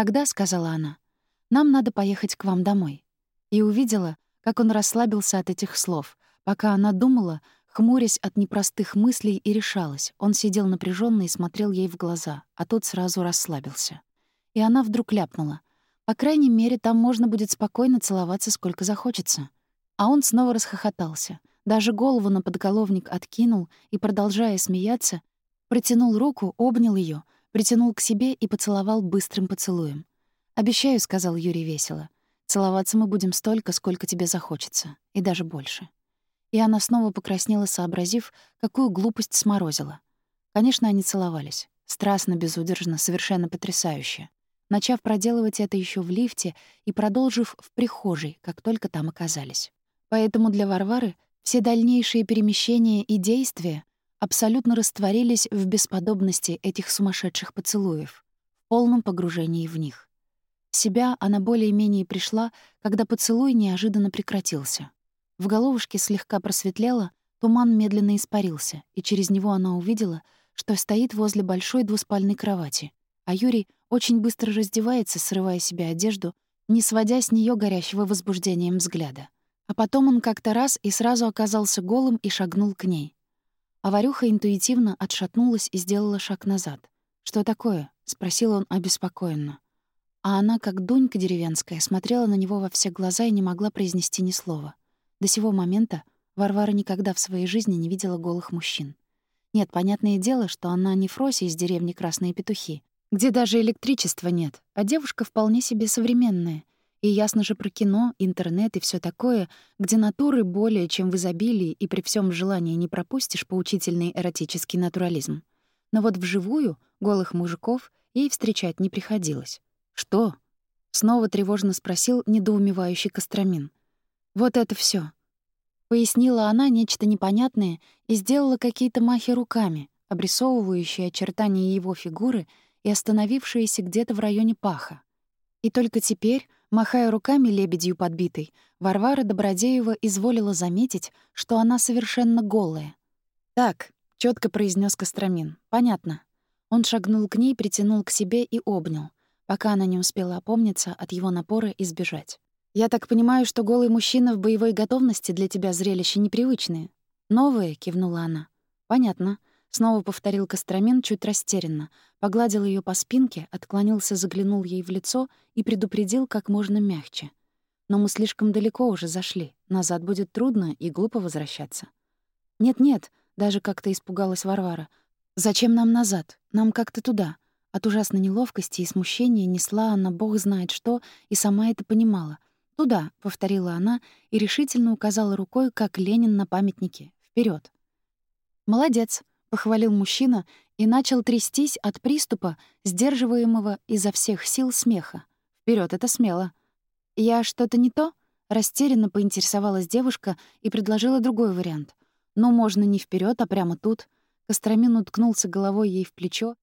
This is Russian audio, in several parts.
«Тогда», — сказала она, — «нам надо поехать к вам домой». И увидела, как он расслабился от этих слов, пока она думала, хмурясь от непростых мыслей и решалась. Он сидел напряженно и смотрел ей в глаза, а тот сразу расслабился. И она вдруг ляпнула. «По крайней мере, там можно будет спокойно целоваться, сколько захочется». А он снова расхохотался. Даже голову на подголовник откинул и, продолжая смеяться, протянул руку, обнял ее, притянул к себе и поцеловал быстрым поцелуем. «Обещаю», — сказал Юрий весело, — «целоваться мы будем столько, сколько тебе захочется, и даже больше». И она снова покраснела, сообразив, какую глупость сморозила. Конечно, они целовались. Страстно, безудержно, совершенно потрясающе. Начав проделывать это еще в лифте и продолжив в прихожей, как только там оказались. Поэтому для Варвары все дальнейшие перемещения и действия абсолютно растворились в бесподобности этих сумасшедших поцелуев, в полном погружении в них. В себя она более-менее пришла, когда поцелуй неожиданно прекратился. В головушке слегка просветлело, туман медленно испарился, и через него она увидела, что стоит возле большой двуспальной кровати, а Юрий очень быстро раздевается, срывая себе одежду, не сводя с нее горящего возбуждением взгляда. А потом он как-то раз и сразу оказался голым и шагнул к ней. А Варюха интуитивно отшатнулась и сделала шаг назад. «Что такое?» — спросил он обеспокоенно. А она, как дунька деревенская, смотрела на него во все глаза и не могла произнести ни слова. До сего момента Варвара никогда в своей жизни не видела голых мужчин. Нет, понятное дело, что она не Фрося из деревни Красные Петухи, где даже электричества нет, а девушка вполне себе современная. И ясно же про кино, интернет и все такое, где натуры более чем в изобилии и при всем желании не пропустишь поучительный эротический натурализм. Но вот вживую голых мужиков ей встречать не приходилось. «Что?» — снова тревожно спросил недоумевающий Костромин. Вот это все. Пояснила она нечто непонятное и сделала какие-то махи руками, обрисовывающие очертания его фигуры и остановившиеся где-то в районе паха. И только теперь, махая руками лебедью подбитой, Варвара Добродеева изволила заметить, что она совершенно голая. «Так», — четко произнес Костромин, — «понятно». Он шагнул к ней, притянул к себе и обнял, пока она не успела опомниться от его напора и сбежать. «Я так понимаю, что голый мужчина в боевой готовности для тебя зрелище непривычное?» «Новые», — кивнула она. «Понятно», — снова повторил Костромин чуть растерянно, погладил ее по спинке, отклонился, заглянул ей в лицо и предупредил как можно мягче. «Но мы слишком далеко уже зашли. Назад будет трудно и глупо возвращаться». «Нет-нет», — даже как-то испугалась Варвара. «Зачем нам назад? Нам как-то туда». От ужасной неловкости и смущения несла она бог знает что и сама это понимала — «Туда», — повторила она и решительно указала рукой, как Ленин на памятнике. Вперед. «Молодец», — похвалил мужчина и начал трястись от приступа, сдерживаемого изо всех сил смеха. Вперед, это смело». «Я что-то не то?» — растерянно поинтересовалась девушка и предложила другой вариант. «Ну, можно не вперед, а прямо тут». Костромин уткнулся головой ей в плечо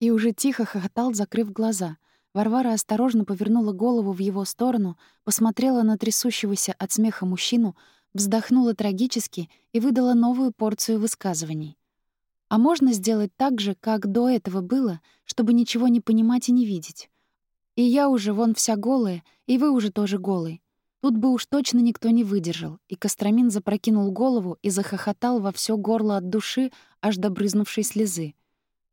и уже тихо хохотал, закрыв глаза — Варвара осторожно повернула голову в его сторону, посмотрела на трясущегося от смеха мужчину, вздохнула трагически и выдала новую порцию высказываний. «А можно сделать так же, как до этого было, чтобы ничего не понимать и не видеть? И я уже вон вся голая, и вы уже тоже голый. Тут бы уж точно никто не выдержал, и Костромин запрокинул голову и захохотал во все горло от души, аж до брызнувшей слезы.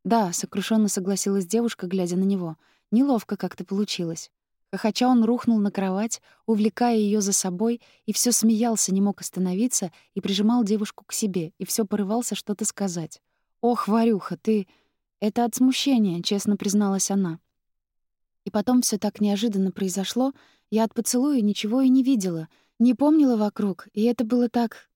«Да», — сокрушенно согласилась девушка, глядя на него — Неловко как-то получилось. Хохоча он рухнул на кровать, увлекая ее за собой, и все смеялся, не мог остановиться, и прижимал девушку к себе, и все порывался что-то сказать. «Ох, Варюха, ты...» «Это от смущения», — честно призналась она. И потом все так неожиданно произошло, я от поцелуя ничего и не видела, не помнила вокруг, и это было так...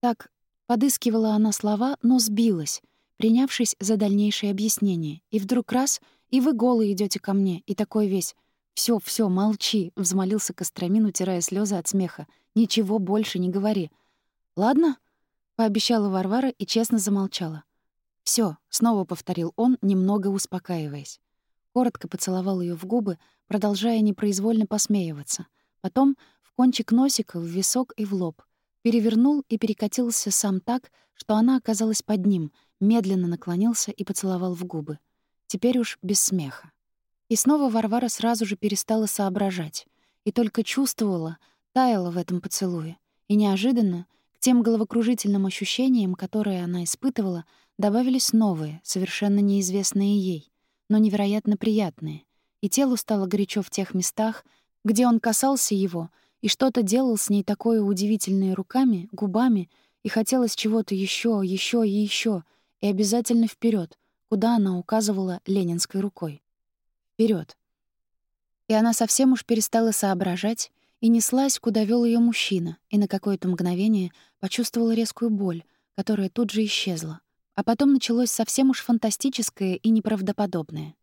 так... Подыскивала она слова, но сбилась, принявшись за дальнейшее объяснение, и вдруг раз — и вы голые идете ко мне, и такой весь. Все, все, молчи», — взмолился Костромин, утирая слезы от смеха. «Ничего больше не говори». «Ладно?» — пообещала Варвара и честно замолчала. Все, снова повторил он, немного успокаиваясь. Коротко поцеловал ее в губы, продолжая непроизвольно посмеиваться. Потом в кончик носика, в висок и в лоб. Перевернул и перекатился сам так, что она оказалась под ним, медленно наклонился и поцеловал в губы. Теперь уж без смеха. И снова Варвара сразу же перестала соображать. И только чувствовала, таяла в этом поцелуе. И неожиданно к тем головокружительным ощущениям, которые она испытывала, добавились новые, совершенно неизвестные ей, но невероятно приятные. И телу стало горячо в тех местах, где он касался его и что-то делал с ней такое удивительное руками, губами, и хотелось чего-то еще, еще и еще, и обязательно вперед, куда она указывала ленинской рукой. Вперед. И она совсем уж перестала соображать и неслась, куда вел ее мужчина, и на какое-то мгновение почувствовала резкую боль, которая тут же исчезла. А потом началось совсем уж фантастическое и неправдоподобное.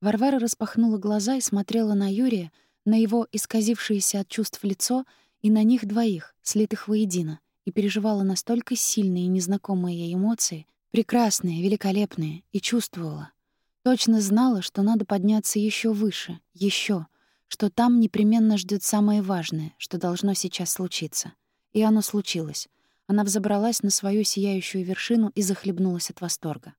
Варвара распахнула глаза и смотрела на Юрия, на его исказившееся от чувств лицо и на них двоих, слитых воедино, и переживала настолько сильные и незнакомые ей эмоции, прекрасные, великолепные, и чувствовала. Точно знала, что надо подняться еще выше, еще, что там непременно ждет самое важное, что должно сейчас случиться. И оно случилось. Она взобралась на свою сияющую вершину и захлебнулась от восторга.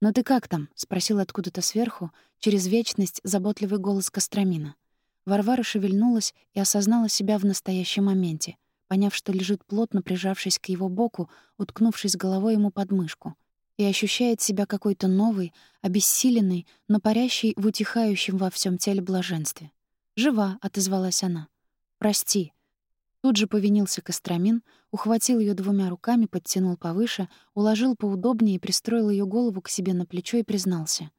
«Ну ты как там?» — спросил откуда-то сверху, через вечность заботливый голос Костромина. Варвара шевельнулась и осознала себя в настоящем моменте, поняв, что лежит плотно прижавшись к его боку, уткнувшись головой ему под мышку, и ощущает себя какой-то новой, обессиленной, но парящей в утихающем во всем теле блаженстве. «Жива», — отозвалась она. «Прости». Тут же повинился Костромин, ухватил ее двумя руками, подтянул повыше, уложил поудобнее и пристроил ее голову к себе на плечо и признался.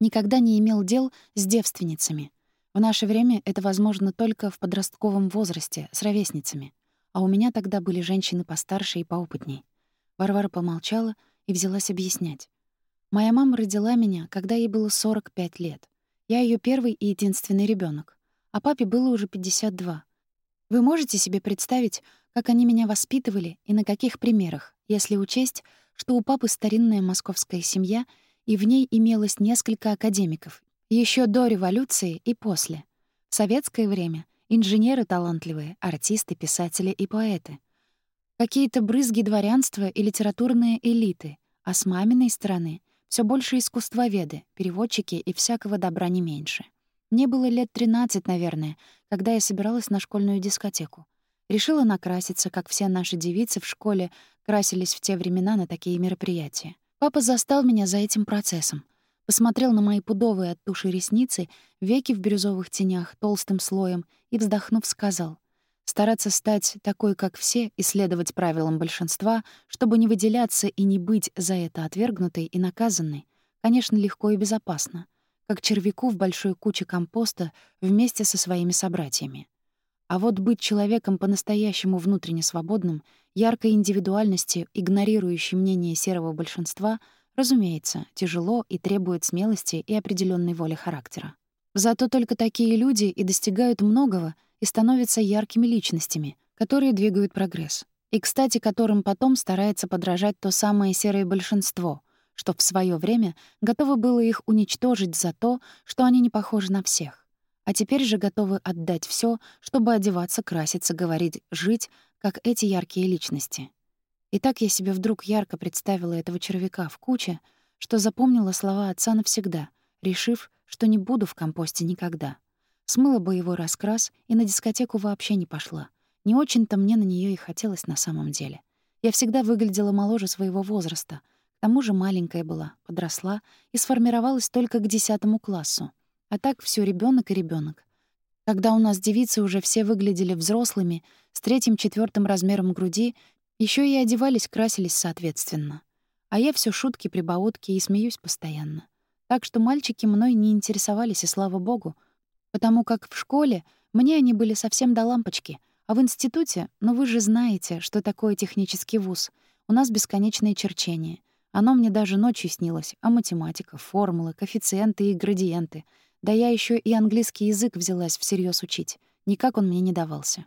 Никогда не имел дел с девственницами. В наше время это возможно только в подростковом возрасте, с ровесницами. А у меня тогда были женщины постарше и поопытней. Варвара помолчала и взялась объяснять. Моя мама родила меня, когда ей было 45 лет. Я ее первый и единственный ребенок, а папе было уже 52. Вы можете себе представить, как они меня воспитывали и на каких примерах, если учесть, что у папы старинная московская семья, и в ней имелось несколько академиков, еще до революции и после. В советское время Инженеры талантливые, артисты, писатели и поэты. Какие-то брызги дворянства и литературные элиты, а с маминой стороны все больше искусствоведы, переводчики и всякого добра не меньше. Мне было лет 13, наверное, когда я собиралась на школьную дискотеку. Решила накраситься, как все наши девицы в школе красились в те времена на такие мероприятия. Папа застал меня за этим процессом. Посмотрел на мои пудовые от туши ресницы, веки в бирюзовых тенях, толстым слоем, и, вздохнув, сказал. Стараться стать такой, как все, и следовать правилам большинства, чтобы не выделяться и не быть за это отвергнутой и наказанной, конечно, легко и безопасно, как червяку в большой куче компоста вместе со своими собратьями. А вот быть человеком по-настоящему внутренне свободным, яркой индивидуальностью, игнорирующей мнение серого большинства — Разумеется, тяжело и требует смелости и определенной воли характера. Зато только такие люди и достигают многого и становятся яркими личностями, которые двигают прогресс. И, кстати, которым потом старается подражать то самое серое большинство, что в свое время готово было их уничтожить за то, что они не похожи на всех. А теперь же готовы отдать все, чтобы одеваться, краситься, говорить, жить, как эти яркие личности. И так я себе вдруг ярко представила этого червяка в куче, что запомнила слова отца навсегда, решив, что не буду в компосте никогда. Смыла бы его раскрас и на дискотеку вообще не пошла. Не очень-то мне на нее и хотелось на самом деле. Я всегда выглядела моложе своего возраста, к тому же маленькая была, подросла и сформировалась только к десятому классу. А так все ребенок и ребенок. Когда у нас девицы уже все выглядели взрослыми, с третьим-четвертым размером груди еще и одевались, красились соответственно. А я все шутки, прибаутки и смеюсь постоянно. Так что мальчики мной не интересовались, и слава богу, потому как в школе мне они были совсем до лампочки, а в институте, ну вы же знаете, что такое технический вуз. У нас бесконечное черчение. Оно мне даже ночью снилось, а математика, формулы, коэффициенты и градиенты. Да я еще и английский язык взялась всерьез учить. Никак он мне не давался.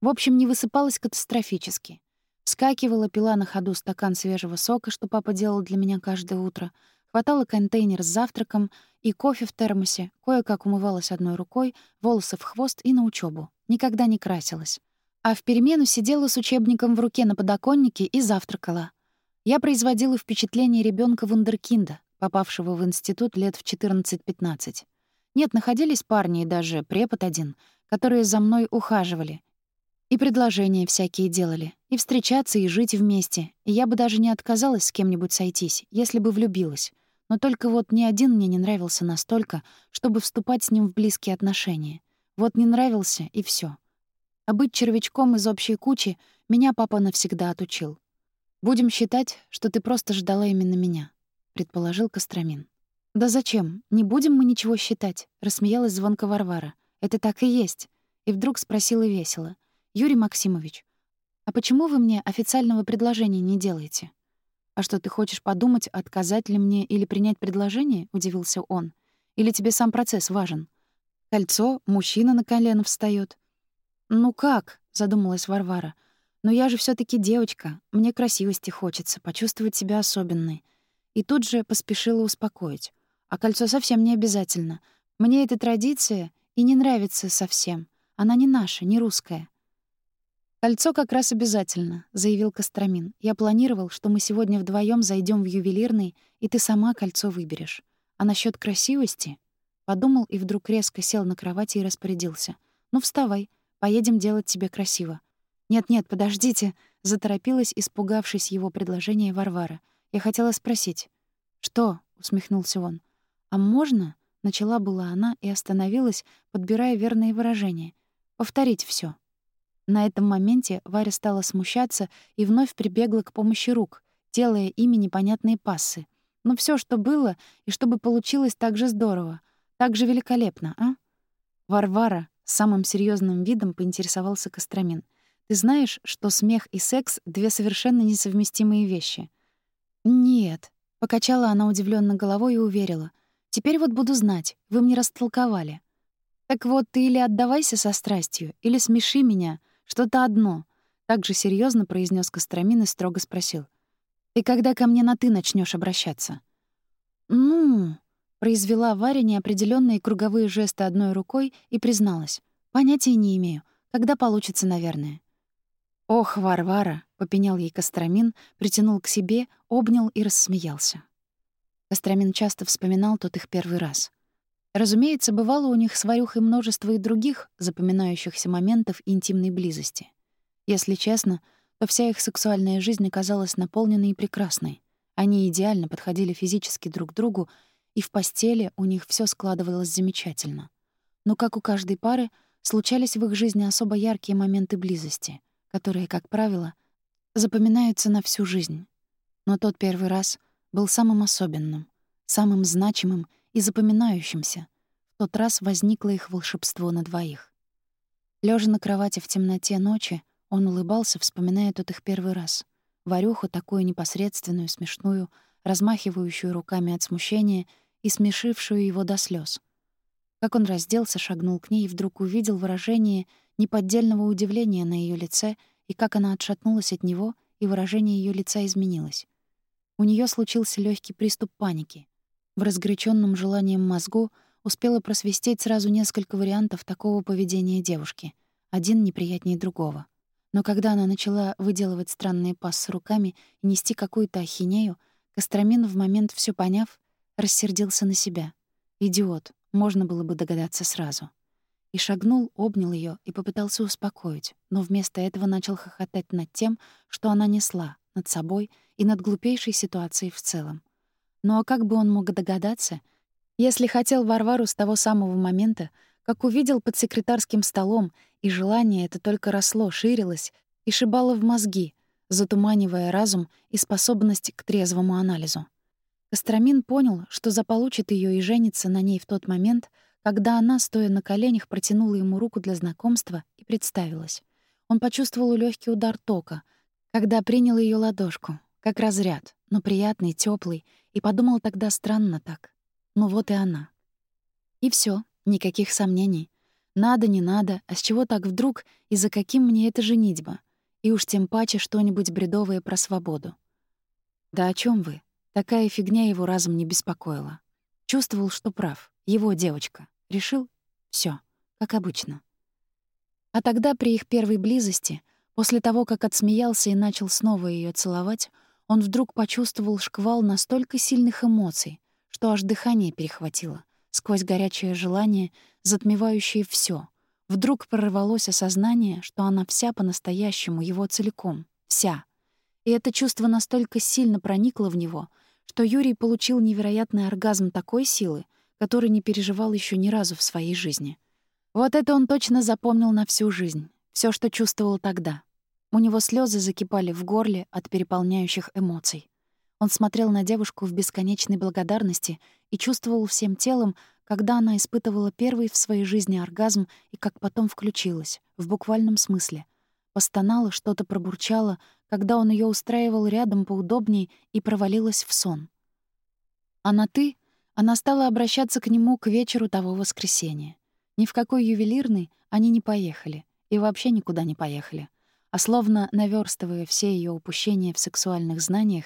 В общем, не высыпалась катастрофически. Вскакивала, пила на ходу стакан свежего сока, что папа делал для меня каждое утро, хватала контейнер с завтраком и кофе в термосе, кое-как умывалась одной рукой, волосы в хвост и на учебу. Никогда не красилась. А в перемену сидела с учебником в руке на подоконнике и завтракала. Я производила впечатление ребенка вундеркинда, попавшего в институт лет в 14-15. Нет, находились парни и даже препод один, которые за мной ухаживали. И предложения всякие делали. И встречаться, и жить вместе. И я бы даже не отказалась с кем-нибудь сойтись, если бы влюбилась. Но только вот ни один мне не нравился настолько, чтобы вступать с ним в близкие отношения. Вот не нравился, и все. А быть червячком из общей кучи меня папа навсегда отучил. «Будем считать, что ты просто ждала именно меня», — предположил Костромин. «Да зачем? Не будем мы ничего считать», — рассмеялась звонко Варвара. «Это так и есть». И вдруг спросила весело. «Юрий Максимович, а почему вы мне официального предложения не делаете?» «А что, ты хочешь подумать, отказать ли мне или принять предложение?» — удивился он. «Или тебе сам процесс важен? Кольцо, мужчина на колено встаёт». «Ну как?» — задумалась Варвара. «Но я же все таки девочка. Мне красивости хочется, почувствовать себя особенной». И тут же поспешила успокоить. «А кольцо совсем не обязательно. Мне эта традиция и не нравится совсем. Она не наша, не русская. «Кольцо как раз обязательно», — заявил Костромин. «Я планировал, что мы сегодня вдвоем зайдем в ювелирный, и ты сама кольцо выберешь. А насчет красивости...» Подумал и вдруг резко сел на кровати и распорядился. «Ну, вставай, поедем делать тебе красиво». «Нет-нет, подождите», — заторопилась, испугавшись его предложения Варвара. «Я хотела спросить». «Что?» — усмехнулся он. «А можно?» — начала была она и остановилась, подбирая верные выражения. «Повторить все. На этом моменте Варя стала смущаться и вновь прибегла к помощи рук, делая ими непонятные пассы. Но все, что было, и чтобы получилось так же здорово, так же великолепно, а? Варвара самым серьезным видом поинтересовался Костромин. «Ты знаешь, что смех и секс — две совершенно несовместимые вещи?» «Нет», — покачала она удивленно головой и уверила. «Теперь вот буду знать, вы мне растолковали». «Так вот, ты или отдавайся со страстью, или смеши меня, что-то одно, так же серьезно произнес Костромин и строго спросил. Ты когда ко мне на ты начнешь обращаться? Ну, произвела Варя неопределенные круговые жесты одной рукой и призналась: понятия не имею, когда получится, наверное. Ох, Варвара, попенял ей Костромин, притянул к себе, обнял и рассмеялся. Костромин часто вспоминал тот их первый раз. Разумеется, бывало у них с Варюхой множество и других запоминающихся моментов интимной близости. Если честно, то вся их сексуальная жизнь оказалась наполненной и прекрасной. Они идеально подходили физически друг к другу, и в постели у них все складывалось замечательно. Но, как у каждой пары, случались в их жизни особо яркие моменты близости, которые, как правило, запоминаются на всю жизнь. Но тот первый раз был самым особенным, самым значимым и запоминающимся. В тот раз возникло их волшебство на двоих. Лежа на кровати в темноте ночи, он улыбался, вспоминая тот их первый раз. Варюху такую непосредственную, смешную, размахивающую руками от смущения и смешившую его до слез. Как он разделся, шагнул к ней и вдруг увидел выражение неподдельного удивления на ее лице и как она отшатнулась от него, и выражение ее лица изменилось. У нее случился легкий приступ паники. В разгоряченном желанием мозгу успела просвистеть сразу несколько вариантов такого поведения девушки, один неприятнее другого. Но когда она начала выделывать странные пассы руками и нести какую-то ахинею, Костромин, в момент все поняв, рассердился на себя. Идиот, можно было бы догадаться сразу. И шагнул, обнял ее и попытался успокоить, но вместо этого начал хохотать над тем, что она несла, над собой и над глупейшей ситуацией в целом. Ну а как бы он мог догадаться, если хотел Варвару с того самого момента, как увидел под секретарским столом, и желание это только росло, ширилось и шибало в мозги, затуманивая разум и способность к трезвому анализу. Костромин понял, что заполучит ее и женится на ней в тот момент, когда она, стоя на коленях, протянула ему руку для знакомства и представилась. Он почувствовал легкий удар тока, когда принял ее ладошку, как разряд, но приятный, теплый, и подумал тогда странно так. Ну вот и она. И все, никаких сомнений. Надо, не надо, а с чего так вдруг и за каким мне эта женитьба? И уж тем паче что-нибудь бредовое про свободу. Да о чем вы? Такая фигня его разум не беспокоила. Чувствовал, что прав. Его девочка. Решил — все, как обычно. А тогда при их первой близости, после того, как отсмеялся и начал снова ее целовать, он вдруг почувствовал шквал настолько сильных эмоций, что аж дыхание перехватило, сквозь горячее желание, затмевающее все. Вдруг прорвалось осознание, что она вся по-настоящему, его целиком, вся. И это чувство настолько сильно проникло в него, что Юрий получил невероятный оргазм такой силы, который не переживал еще ни разу в своей жизни. Вот это он точно запомнил на всю жизнь, все, что чувствовал тогда. У него слезы закипали в горле от переполняющих эмоций. Он смотрел на девушку в бесконечной благодарности и чувствовал всем телом, когда она испытывала первый в своей жизни оргазм и как потом включилась, в буквальном смысле. Постонала, что-то пробурчала, когда он ее устраивал рядом поудобней и провалилась в сон. А на «ты» она стала обращаться к нему к вечеру того воскресенья. Ни в какой ювелирный они не поехали и вообще никуда не поехали. А словно наверстывая все ее упущения в сексуальных знаниях,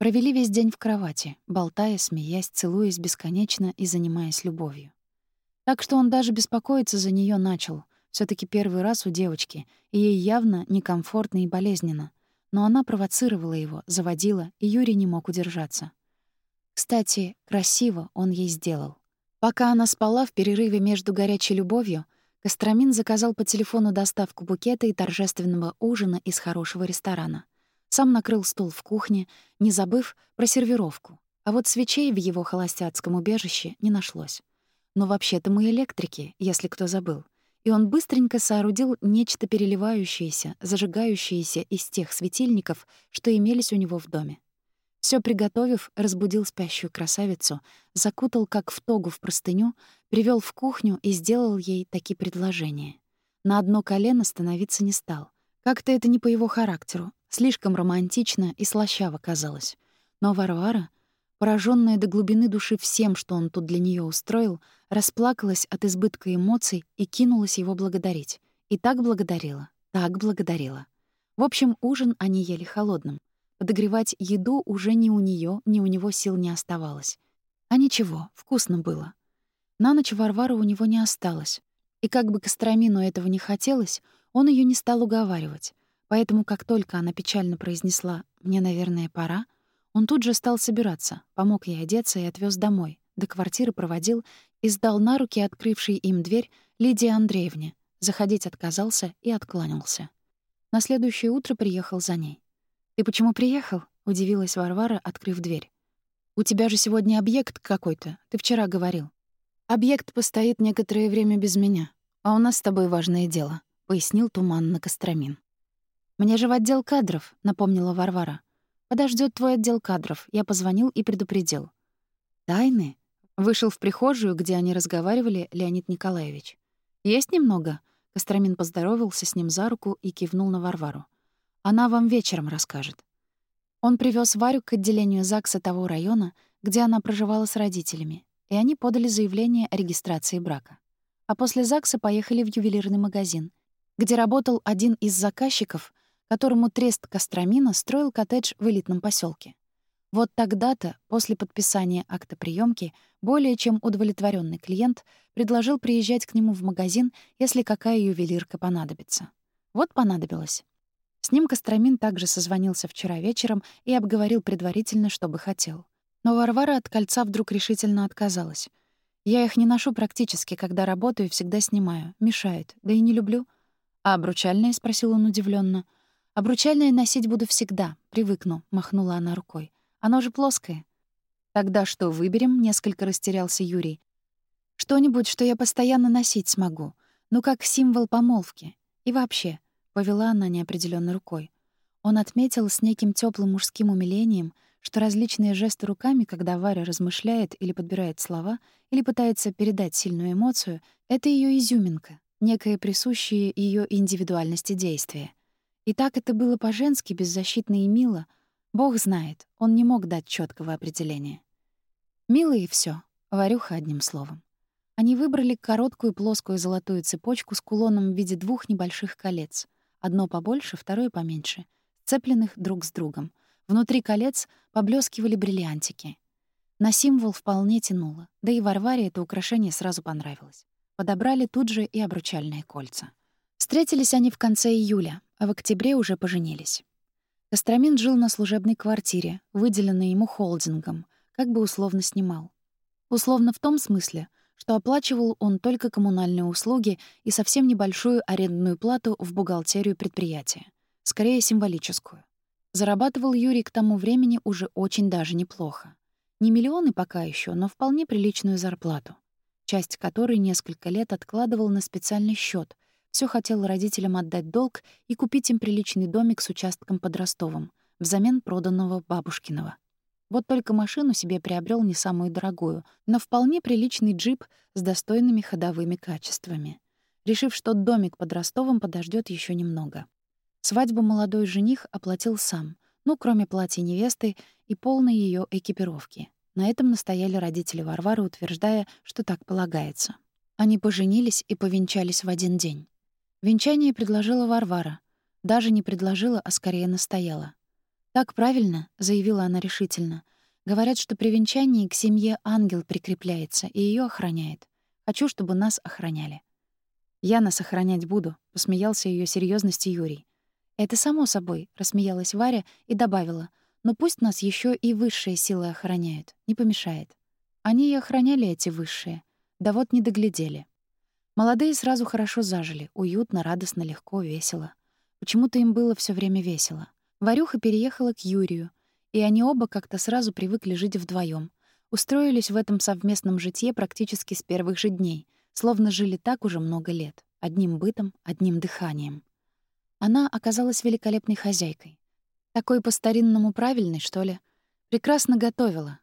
Провели весь день в кровати, болтая, смеясь, целуясь бесконечно и занимаясь любовью. Так что он даже беспокоиться за нее начал. все таки первый раз у девочки, и ей явно некомфортно и болезненно. Но она провоцировала его, заводила, и Юрий не мог удержаться. Кстати, красиво он ей сделал. Пока она спала в перерыве между горячей любовью, Костромин заказал по телефону доставку букета и торжественного ужина из хорошего ресторана. Сам накрыл стол в кухне, не забыв про сервировку. А вот свечей в его холостяцком убежище не нашлось. Но вообще-то мы электрики, если кто забыл. И он быстренько соорудил нечто переливающееся, зажигающееся из тех светильников, что имелись у него в доме. Все приготовив, разбудил спящую красавицу, закутал как в тогу в простыню, привел в кухню и сделал ей такие предложения. На одно колено становиться не стал. Как-то это не по его характеру, Слишком романтично и слащаво казалось. Но Варвара, пораженная до глубины души всем, что он тут для нее устроил, расплакалась от избытка эмоций и кинулась его благодарить. И так благодарила, так благодарила. В общем, ужин они ели холодным. Подогревать еду уже ни у нее, ни у него сил не оставалось. А ничего, вкусно было. На ночь Варвара у него не осталось. И как бы Костромину этого не хотелось, он ее не стал уговаривать. Поэтому, как только она печально произнесла «мне, наверное, пора», он тут же стал собираться, помог ей одеться и отвез домой, до квартиры проводил и сдал на руки открывшей им дверь Лидии Андреевне. Заходить отказался и откланялся. На следующее утро приехал за ней. «Ты почему приехал?» — удивилась Варвара, открыв дверь. «У тебя же сегодня объект какой-то, ты вчера говорил». «Объект постоит некоторое время без меня, а у нас с тобой важное дело», — пояснил туманно Костромин. «Мне же в отдел кадров», — напомнила Варвара. Подождет твой отдел кадров. Я позвонил и предупредил». «Тайны?» Вышел в прихожую, где они разговаривали, Леонид Николаевич. «Есть немного?» Костромин поздоровался с ним за руку и кивнул на Варвару. «Она вам вечером расскажет». Он привез Варю к отделению ЗАГСа того района, где она проживала с родителями, и они подали заявление о регистрации брака. А после ЗАГСа поехали в ювелирный магазин, где работал один из заказчиков, которому трест Костромина строил коттедж в элитном поселке. Вот тогда-то, после подписания акта приемки, более чем удовлетворенный клиент предложил приезжать к нему в магазин, если какая ювелирка понадобится. Вот понадобилось. С ним Костромин также созвонился вчера вечером и обговорил предварительно, что бы хотел. Но Варвара от кольца вдруг решительно отказалась. «Я их не ношу практически, когда работаю, всегда снимаю. Мешают. Да и не люблю». «А обручальные?» — спросил он удивленно. «Обручальное носить буду всегда, привыкну», — махнула она рукой. «Оно же плоское». «Тогда что выберем?» — несколько растерялся Юрий. «Что-нибудь, что я постоянно носить смогу. Ну, как символ помолвки. И вообще», — повела она неопределённой рукой. Он отметил с неким тёплым мужским умилением, что различные жесты руками, когда Варя размышляет или подбирает слова, или пытается передать сильную эмоцию, это её изюминка, некое присущее её индивидуальности действия. И так это было по-женски, беззащитно и мило. Бог знает, он не мог дать четкого определения. Мило и все, Варюха одним словом. Они выбрали короткую плоскую золотую цепочку с кулоном в виде двух небольших колец. Одно побольше, второе поменьше, цепленных друг с другом. Внутри колец поблескивали бриллиантики. На символ вполне тянуло, да и Варваре это украшение сразу понравилось. Подобрали тут же и обручальные кольца. Встретились они в конце июля, а в октябре уже поженились. Костромин жил на служебной квартире, выделенной ему холдингом, как бы условно снимал. Условно в том смысле, что оплачивал он только коммунальные услуги и совсем небольшую арендную плату в бухгалтерию предприятия, скорее символическую. Зарабатывал Юрий к тому времени уже очень даже неплохо. Не миллионы пока еще, но вполне приличную зарплату, часть которой несколько лет откладывал на специальный счет. Все хотел родителям отдать долг и купить им приличный домик с участком под Ростовом, взамен проданного бабушкиного. Вот только машину себе приобрел не самую дорогую, но вполне приличный джип с достойными ходовыми качествами, решив, что домик под Ростовом подождет еще немного. Свадьбу молодой жених оплатил сам, ну, кроме платья невесты и полной ее экипировки. На этом настояли родители Варвары, утверждая, что так полагается. Они поженились и повенчались в один день. Венчание предложила Варвара. Даже не предложила, а скорее настояла. «Так правильно», — заявила она решительно. «Говорят, что при венчании к семье ангел прикрепляется и ее охраняет. Хочу, чтобы нас охраняли». «Я нас охранять буду», — посмеялся ее серьезности Юрий. «Это само собой», — рассмеялась Варя и добавила. «Но пусть нас еще и высшие силы охраняют. Не помешает». Они и охраняли эти высшие. Да вот не доглядели. Молодые сразу хорошо зажили. Уютно, радостно, легко, весело. Почему-то им было все время весело. Варюха переехала к Юрию, и они оба как-то сразу привыкли жить вдвоем. Устроились в этом совместном житье практически с первых же дней, словно жили так уже много лет. Одним бытом, одним дыханием. Она оказалась великолепной хозяйкой. Такой по-старинному правильной, что ли. Прекрасно готовила.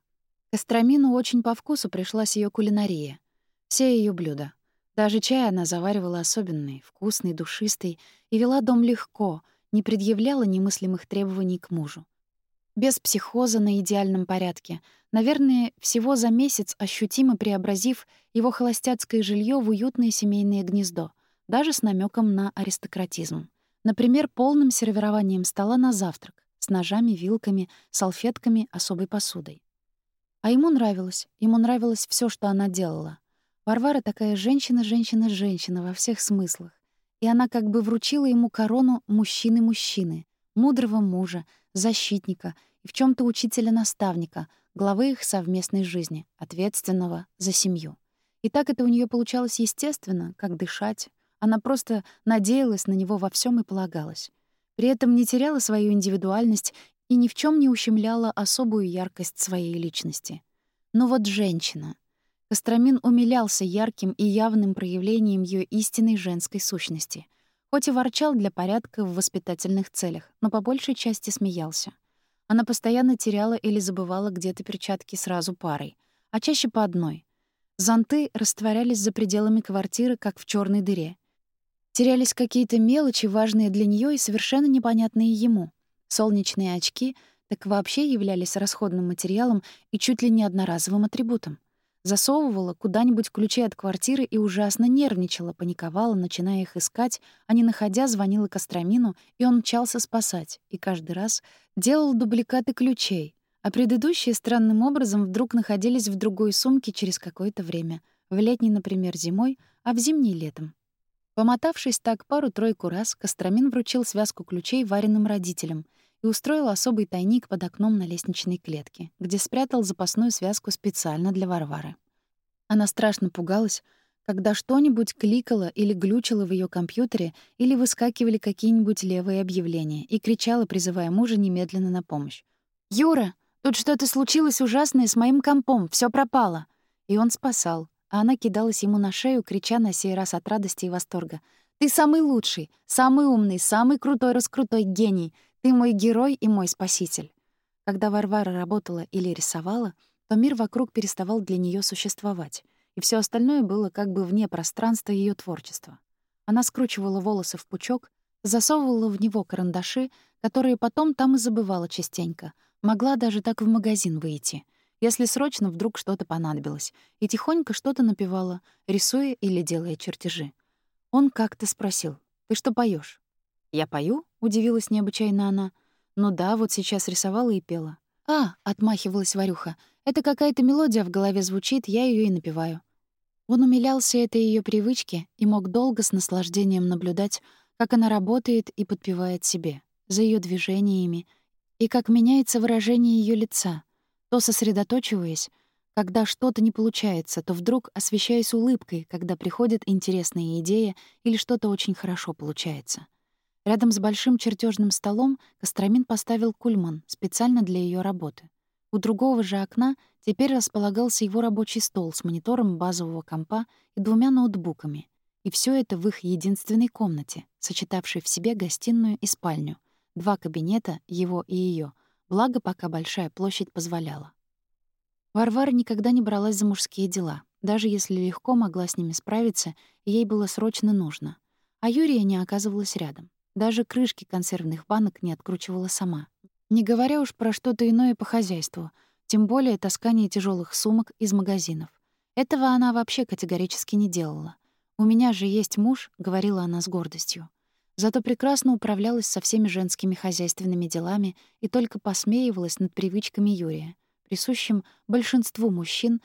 Костромину очень по вкусу пришлась ее кулинария. Все ее блюда. Даже чай она заваривала особенный, вкусный, душистый, и вела дом легко, не предъявляла немыслимых требований к мужу. Без психоза на идеальном порядке, наверное, всего за месяц ощутимо преобразив его холостяцкое жилье в уютное семейное гнездо, даже с намеком на аристократизм. Например, полным сервированием стола на завтрак, с ножами, вилками, салфетками, особой посудой. А ему нравилось, ему нравилось все, что она делала. Варвара такая женщина-женщина-женщина во всех смыслах. И она как бы вручила ему корону мужчины-мужчины, мудрого мужа, защитника и в чем то учителя-наставника, главы их совместной жизни, ответственного за семью. И так это у нее получалось естественно, как дышать, она просто надеялась на него во всем и полагалась. При этом не теряла свою индивидуальность и ни в чем не ущемляла особую яркость своей личности. Но вот женщина. Костромин умилялся ярким и явным проявлением ее истинной женской сущности. Хоть и ворчал для порядка в воспитательных целях, но по большей части смеялся. Она постоянно теряла или забывала где-то перчатки сразу парой, а чаще по одной. Зонты растворялись за пределами квартиры, как в черной дыре — Терялись какие-то мелочи, важные для нее и совершенно непонятные ему. Солнечные очки так вообще являлись расходным материалом и чуть ли не одноразовым атрибутом. Засовывала куда-нибудь ключи от квартиры и ужасно нервничала, паниковала, начиная их искать, а не находя, звонила Костромину, и он мчался спасать, и каждый раз делал дубликаты ключей, а предыдущие странным образом вдруг находились в другой сумке через какое-то время, в летний, например, зимой, а в зимний — летом. Помотавшись так пару-тройку раз, Костромин вручил связку ключей вареным родителям устроил особый тайник под окном на лестничной клетке, где спрятал запасную связку специально для Варвары. Она страшно пугалась, когда что-нибудь кликало или глючило в ее компьютере или выскакивали какие-нибудь левые объявления, и кричала, призывая мужа немедленно на помощь. «Юра, тут что-то случилось ужасное с моим компом, все пропало!» И он спасал, а она кидалась ему на шею, крича на сей раз от радости и восторга. «Ты самый лучший, самый умный, самый крутой-раскрутой гений! Ты мой герой и мой спаситель!» Когда Варвара работала или рисовала, то мир вокруг переставал для нее существовать, и все остальное было как бы вне пространства ее творчества. Она скручивала волосы в пучок, засовывала в него карандаши, которые потом там и забывала частенько, могла даже так в магазин выйти — если срочно вдруг что-то понадобилось, и тихонько что-то напевала, рисуя или делая чертежи. Он как-то спросил, «Ты что поешь? «Я пою?» — удивилась необычайно она. «Ну да, вот сейчас рисовала и пела». «А», — отмахивалась Варюха, «это какая-то мелодия в голове звучит, я ее и напеваю». Он умилялся этой ее привычке и мог долго с наслаждением наблюдать, как она работает и подпевает себе, за ее движениями, и как меняется выражение ее лица — то сосредоточиваясь, Когда что-то не получается, то вдруг освещаясь улыбкой, когда приходит интересная идея или что-то очень хорошо получается. Рядом с большим чертежным столом Костромин поставил кульман специально для ее работы. У другого же окна теперь располагался его рабочий стол с монитором базового компа и двумя ноутбуками. И все это в их единственной комнате, сочетавшей в себе гостиную и спальню, два кабинета, его и ее, благо пока большая площадь позволяла. Варвара никогда не бралась за мужские дела, даже если легко могла с ними справиться, ей было срочно нужно. А Юрия не оказывалась рядом. Даже крышки консервных банок не откручивала сама. Не говоря уж про что-то иное по хозяйству, тем более таскание тяжелых сумок из магазинов. Этого она вообще категорически не делала. «У меня же есть муж», — говорила она с гордостью. Зато прекрасно управлялась со всеми женскими хозяйственными делами и только посмеивалась над привычками Юрия, присущим большинству мужчин,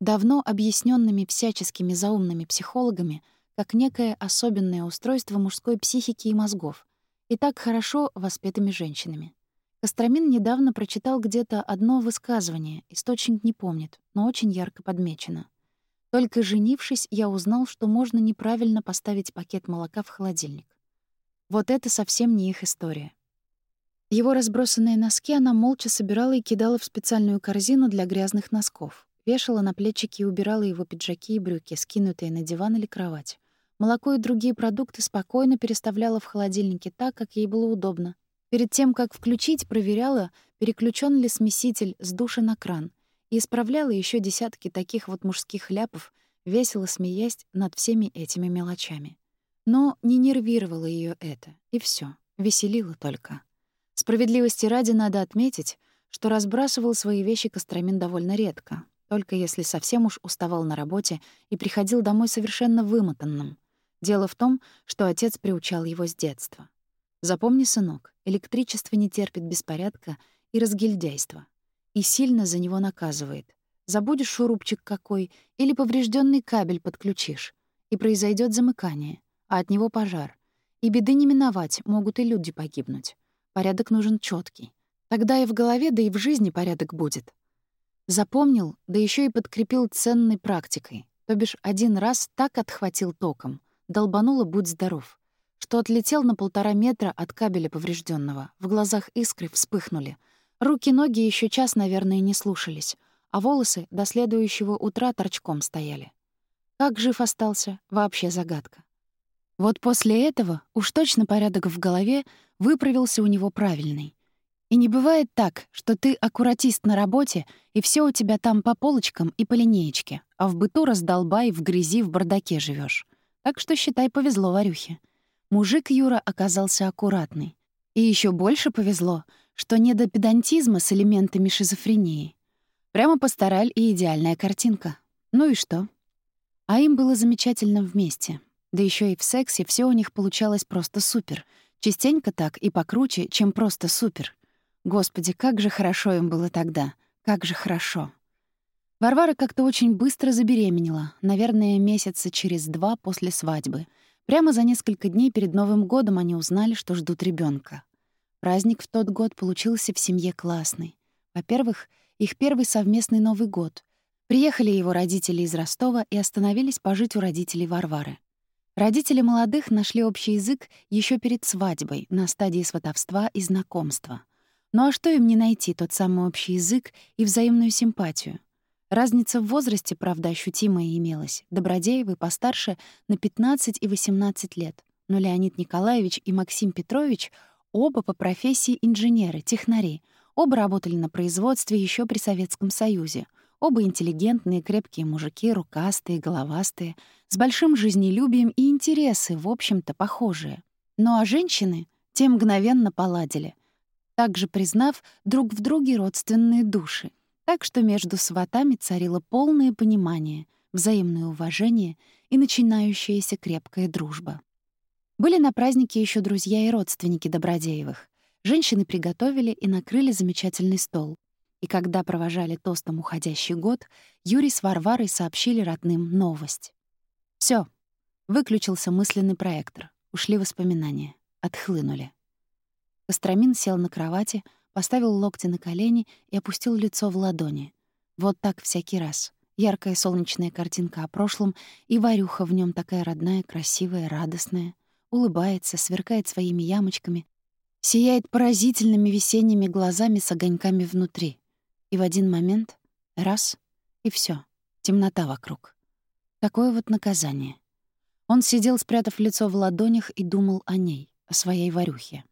давно объясненными всяческими заумными психологами — как некое особенное устройство мужской психики и мозгов, и так хорошо воспетыми женщинами. Костромин недавно прочитал где-то одно высказывание, источник не помнит, но очень ярко подмечено. Только женившись, я узнал, что можно неправильно поставить пакет молока в холодильник. Вот это совсем не их история. Его разбросанные носки она молча собирала и кидала в специальную корзину для грязных носков. Вешала на плечики и убирала его пиджаки и брюки, скинутые на диван или кровать. Молоко и другие продукты спокойно переставляла в холодильнике так, как ей было удобно. Перед тем, как включить, проверяла, переключен ли смеситель с души на кран, и исправляла еще десятки таких вот мужских ляпов, весело смеясь над всеми этими мелочами. Но не нервировало ее это, и все, веселило только. Справедливости ради надо отметить, что разбрасывал свои вещи Костромин довольно редко, только если совсем уж уставал на работе и приходил домой совершенно вымотанным. Дело в том, что отец приучал его с детства. Запомни, сынок, электричество не терпит беспорядка и разгильдяйства. И сильно за него наказывает. Забудешь шурупчик какой или поврежденный кабель подключишь, и произойдет замыкание, а от него пожар. И беды не миновать, могут и люди погибнуть. Порядок нужен четкий. Тогда и в голове, да и в жизни порядок будет. Запомнил, да еще и подкрепил ценной практикой. То бишь один раз так отхватил током, долбануло «Будь здоров», что отлетел на полтора метра от кабеля поврежденного. В глазах искры вспыхнули. Руки-ноги еще час, наверное, не слушались, а волосы до следующего утра торчком стояли. Как жив остался — вообще загадка. Вот после этого уж точно порядок в голове выправился у него правильный. И не бывает так, что ты аккуратист на работе, и все у тебя там по полочкам и по линеечке, а в быту раздолбай, в грязи, в бардаке живешь. Так что, считай, повезло Варюхе. Мужик Юра оказался аккуратный. И еще больше повезло, что не до педантизма с элементами шизофрении. Прямо постараль и идеальная картинка. Ну и что? А им было замечательно вместе. Да еще и в сексе все у них получалось просто супер. Частенько так и покруче, чем просто супер. Господи, как же хорошо им было тогда. Как же хорошо. Варвара как-то очень быстро забеременела, наверное, месяца через два после свадьбы. Прямо за несколько дней перед Новым годом они узнали, что ждут ребенка. Праздник в тот год получился в семье классный. Во-первых, их первый совместный Новый год. Приехали его родители из Ростова и остановились пожить у родителей Варвары. Родители молодых нашли общий язык еще перед свадьбой, на стадии сватовства и знакомства. Ну а что им не найти тот самый общий язык и взаимную симпатию? Разница в возрасте, правда, ощутимая имелась. Добродеевы постарше на 15 и 18 лет. Но Леонид Николаевич и Максим Петрович оба по профессии инженеры, технари. Оба работали на производстве еще при Советском Союзе. Оба интеллигентные, крепкие мужики, рукастые, головастые, с большим жизнелюбием и интересы, в общем-то, похожие. Ну а женщины те мгновенно поладили, также признав друг в друге родственные души. Так что между сватами царило полное понимание, взаимное уважение и начинающаяся крепкая дружба. Были на празднике еще друзья и родственники Добродеевых. Женщины приготовили и накрыли замечательный стол. И когда провожали тостом уходящий год, Юрий с Варварой сообщили родным новость. Все, выключился мысленный проектор. Ушли воспоминания. Отхлынули. Костромин сел на кровати, поставил локти на колени и опустил лицо в ладони. Вот так всякий раз. Яркая солнечная картинка о прошлом, и Варюха в нем такая родная, красивая, радостная. Улыбается, сверкает своими ямочками, сияет поразительными весенними глазами с огоньками внутри. И в один момент — раз — и все, темнота вокруг. Такое вот наказание. Он сидел, спрятав лицо в ладонях, и думал о ней, о своей Варюхе.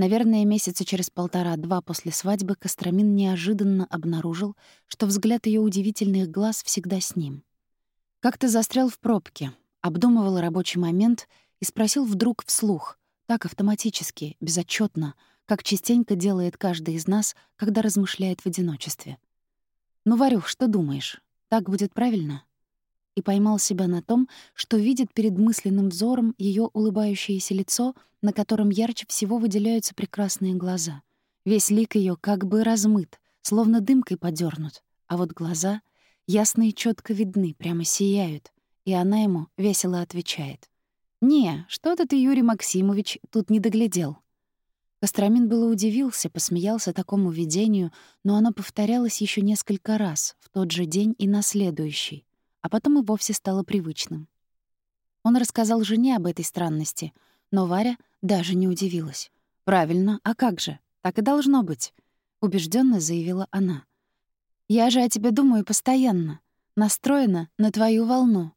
Наверное, месяца через полтора-два после свадьбы Костромин неожиданно обнаружил, что взгляд ее удивительных глаз всегда с ним. Как-то застрял в пробке, обдумывал рабочий момент и спросил вдруг вслух, так автоматически, безотчетно, как частенько делает каждый из нас, когда размышляет в одиночестве. «Ну, Варюх, что думаешь? Так будет правильно?» И поймал себя на том, что видит перед мысленным взором ее улыбающееся лицо, на котором ярче всего выделяются прекрасные глаза. Весь лик ее как бы размыт, словно дымкой подернут, а вот глаза ясно и четко видны, прямо сияют, и она ему весело отвечает. «Не, что-то ты, Юрий Максимович, тут не доглядел». Костромин было удивился, посмеялся такому видению, но оно повторялось еще несколько раз, в тот же день и на следующий а потом и вовсе стало привычным. Он рассказал жене об этой странности, но Варя даже не удивилась. «Правильно, а как же? Так и должно быть», — убежденно заявила она. «Я же о тебе думаю постоянно, настроена на твою волну,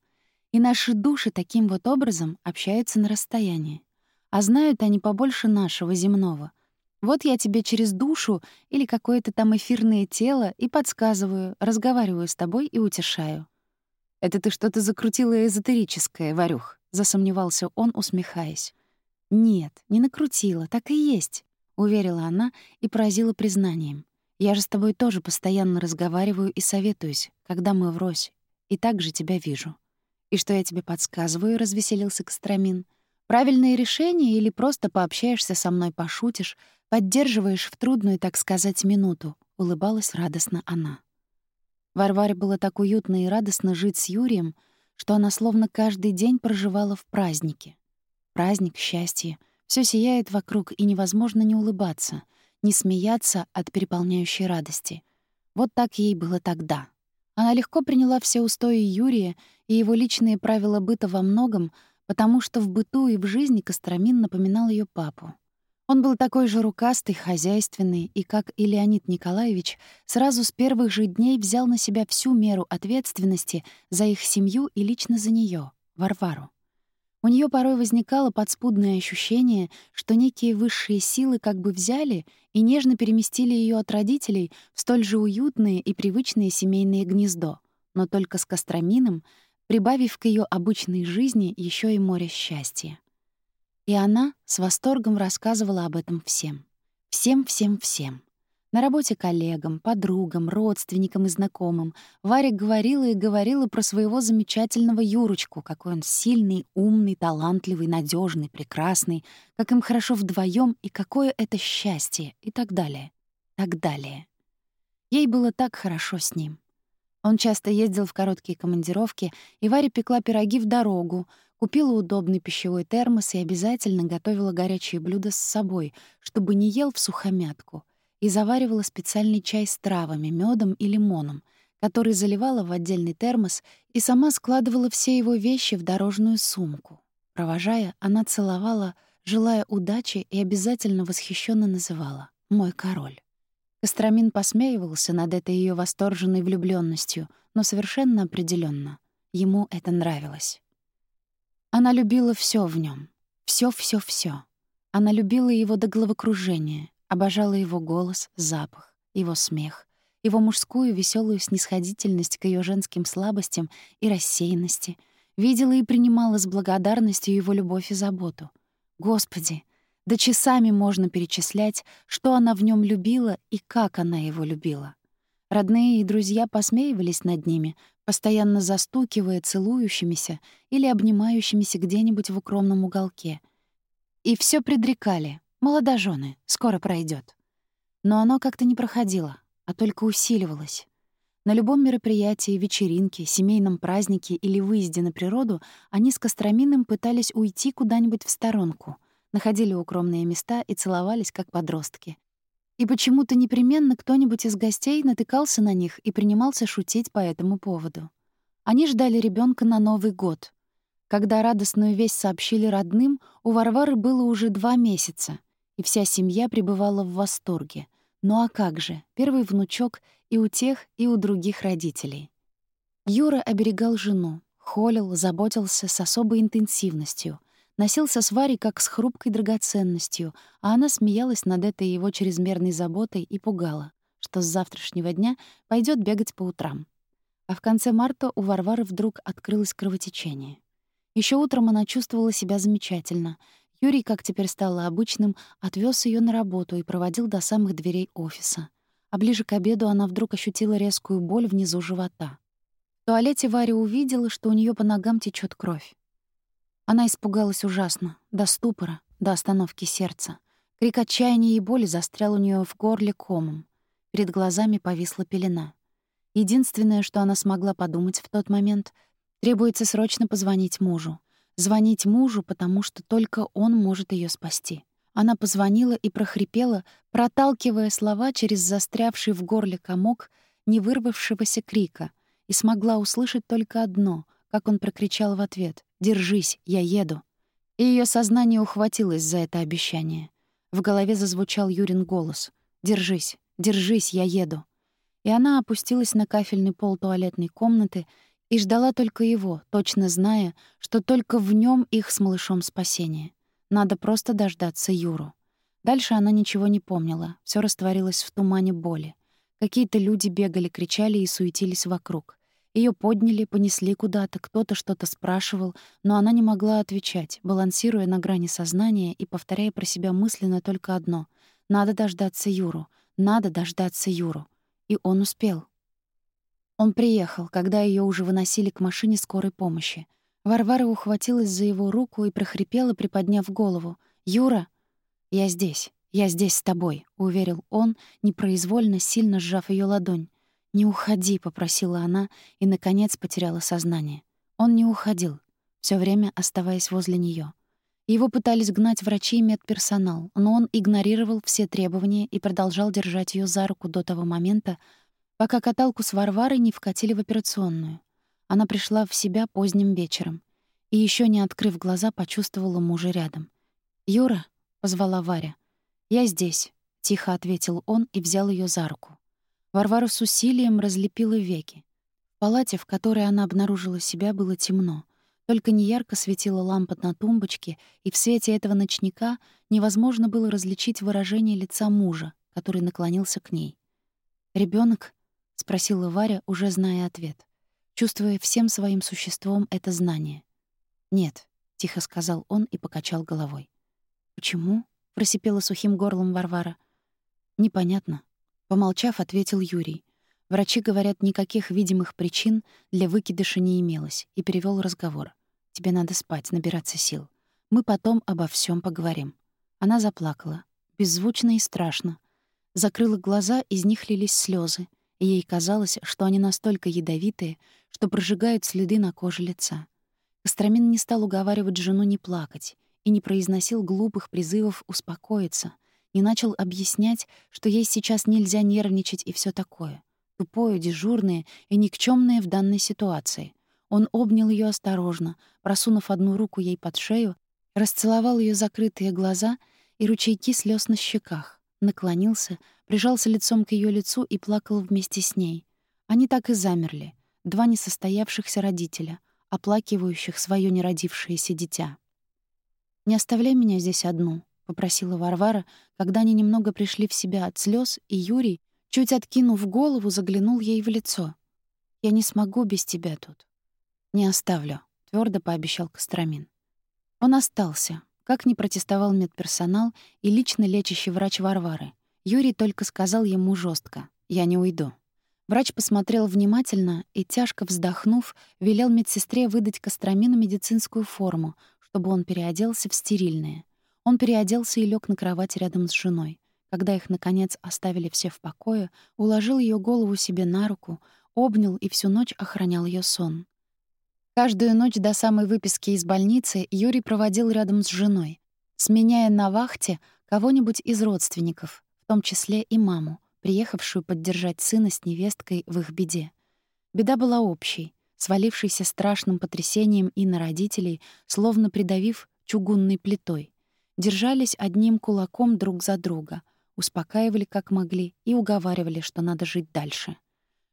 и наши души таким вот образом общаются на расстоянии. А знают они побольше нашего земного. Вот я тебе через душу или какое-то там эфирное тело и подсказываю, разговариваю с тобой и утешаю. «Это ты что-то закрутила эзотерическое, Варюх», — засомневался он, усмехаясь. «Нет, не накрутила, так и есть», — уверила она и поразила признанием. «Я же с тобой тоже постоянно разговариваю и советуюсь, когда мы врозь, и так же тебя вижу». «И что я тебе подсказываю?» — развеселился Костромин. «Правильное решение или просто пообщаешься со мной, пошутишь, поддерживаешь в трудную, так сказать, минуту?» — улыбалась радостно она. Варваре было так уютно и радостно жить с Юрием, что она словно каждый день проживала в празднике. Праздник, счастье. Все сияет вокруг, и невозможно не улыбаться, не смеяться от переполняющей радости. Вот так ей было тогда. Она легко приняла все устои Юрия и его личные правила быта во многом, потому что в быту и в жизни Костромин напоминал ее папу. Он был такой же рукастый, хозяйственный, и, как и Леонид Николаевич, сразу с первых же дней взял на себя всю меру ответственности за их семью и лично за нее, Варвару. У нее порой возникало подспудное ощущение, что некие высшие силы как бы взяли и нежно переместили ее от родителей в столь же уютное и привычное семейное гнездо, но только с Костромином, прибавив к ее обычной жизни еще и море счастья. И она с восторгом рассказывала об этом всем. Всем-всем-всем. На работе коллегам, подругам, родственникам и знакомым Варя говорила и говорила про своего замечательного Юрочку, какой он сильный, умный, талантливый, надежный, прекрасный, как им хорошо вдвоем и какое это счастье, и так далее. Так далее. Ей было так хорошо с ним. Он часто ездил в короткие командировки, и Варя пекла пироги в дорогу, Купила удобный пищевой термос и обязательно готовила горячие блюда с собой, чтобы не ел в сухомятку, и заваривала специальный чай с травами, медом и лимоном, который заливала в отдельный термос и сама складывала все его вещи в дорожную сумку. Провожая, она целовала, желая удачи и обязательно восхищенно называла «мой король». Костромин посмеивался над этой ее восторженной влюбленностью, но совершенно определенно ему это нравилось. Она любила все в нем, все, все, все. Она любила его до головокружения, обожала его голос, запах, его смех, его мужскую веселую снисходительность к ее женским слабостям и рассеянности, видела и принимала с благодарностью его любовь и заботу. Господи, да часами можно перечислять, что она в нем любила и как она его любила. Родные и друзья посмеивались над ними, постоянно застукивая целующимися или обнимающимися где-нибудь в укромном уголке. И все предрекали. Молодожены, скоро пройдет. Но оно как-то не проходило, а только усиливалось. На любом мероприятии, вечеринке, семейном празднике или выезде на природу они с Костроминым пытались уйти куда-нибудь в сторонку, находили укромные места и целовались, как подростки. И почему-то непременно кто-нибудь из гостей натыкался на них и принимался шутить по этому поводу. Они ждали ребенка на Новый год. Когда радостную весть сообщили родным, у Варвары было уже два месяца, и вся семья пребывала в восторге. Ну а как же, первый внучок и у тех, и у других родителей. Юра оберегал жену, холил, заботился с особой интенсивностью, носился с Варей как с хрупкой драгоценностью, а она смеялась над этой его чрезмерной заботой и пугала, что с завтрашнего дня пойдет бегать по утрам. А в конце марта у Варвары вдруг открылось кровотечение. Еще утром она чувствовала себя замечательно. Юрий, как теперь стало обычным, отвез ее на работу и проводил до самых дверей офиса. А ближе к обеду она вдруг ощутила резкую боль внизу живота. В туалете Варя увидела, что у нее по ногам течет кровь. Она испугалась ужасно, до ступора, до остановки сердца. Крик отчаяния и боли застрял у нее в горле комом. Перед глазами повисла пелена. Единственное, что она смогла подумать в тот момент, требуется срочно позвонить мужу. Звонить мужу, потому что только он может ее спасти. Она позвонила и прохрипела, проталкивая слова через застрявший в горле комок невырвавшегося крика — и смогла услышать только одно, как он прокричал в ответ «Держись, я еду». И ее сознание ухватилось за это обещание. В голове зазвучал Юрин голос «Держись, держись, я еду». И она опустилась на кафельный пол туалетной комнаты и ждала только его, точно зная, что только в нем их с малышом спасение. Надо просто дождаться Юру. Дальше она ничего не помнила, все растворилось в тумане боли. Какие-то люди бегали, кричали и суетились вокруг. Ее подняли, понесли куда-то, кто-то что-то спрашивал, но она не могла отвечать, балансируя на грани сознания и повторяя про себя мысленно только одно — «Надо дождаться Юру, надо дождаться Юру». И он успел. Он приехал, когда ее уже выносили к машине скорой помощи. Варвара ухватилась за его руку и прохрипела, приподняв голову. «Юра, я здесь». «Я здесь с тобой», — уверил он, непроизвольно сильно сжав ее ладонь. «Не уходи», — попросила она и, наконец, потеряла сознание. Он не уходил, все время оставаясь возле нее. Его пытались гнать врачи и медперсонал, но он игнорировал все требования и продолжал держать ее за руку до того момента, пока каталку с Варварой не вкатили в операционную. Она пришла в себя поздним вечером и, еще не открыв глаза, почувствовала мужа рядом. «Юра», — позвала Варя, — «Я здесь», — тихо ответил он и взял ее за руку. Варвара с усилием разлепила веки. В палате, в которой она обнаружила себя, было темно. Только неярко светила лампа на тумбочке, и в свете этого ночника невозможно было различить выражение лица мужа, который наклонился к ней. Ребенок? спросила Варя, уже зная ответ, чувствуя всем своим существом это знание. «Нет», — тихо сказал он и покачал головой. «Почему?» — просипела сухим горлом Варвара. «Непонятно», — помолчав, ответил Юрий. Врачи говорят, никаких видимых причин для выкидыша не имелось, и перевёл разговор. «Тебе надо спать, набираться сил. Мы потом обо всём поговорим». Она заплакала, беззвучно и страшно. Закрыла глаза, из них лились слёзы, и ей казалось, что они настолько ядовитые, что прожигают следы на коже лица. Костромин не стал уговаривать жену не плакать, и не произносил глупых призывов успокоиться, не начал объяснять, что ей сейчас нельзя нервничать и все такое. Тупое, дежурное и никчемное в данной ситуации. Он обнял ее осторожно, просунув одну руку ей под шею, расцеловал ее закрытые глаза и ручейки слез на щеках, наклонился, прижался лицом к ее лицу и плакал вместе с ней. Они так и замерли, два несостоявшихся родителя, оплакивающих свое неродившееся дитя. «Не оставляй меня здесь одну», — попросила Варвара, когда они немного пришли в себя от слез, и Юрий, чуть откинув голову, заглянул ей в лицо. «Я не смогу без тебя тут». «Не оставлю», — твердо пообещал Костромин. Он остался, как не протестовал медперсонал и лично лечащий врач Варвары. Юрий только сказал ему жестко: «Я не уйду». Врач посмотрел внимательно и, тяжко вздохнув, велел медсестре выдать Костромину медицинскую форму, чтобы он переоделся в стерильное. Он переоделся и лег на кровать рядом с женой. Когда их, наконец, оставили все в покое, уложил ее голову себе на руку, обнял и всю ночь охранял ее сон. Каждую ночь до самой выписки из больницы Юрий проводил рядом с женой, сменяя на вахте кого-нибудь из родственников, в том числе и маму, приехавшую поддержать сына с невесткой в их беде. Беда была общей, свалившейся страшным потрясением и на родителей, словно придавив чугунной плитой. Держались одним кулаком друг за друга, успокаивали как могли и уговаривали, что надо жить дальше.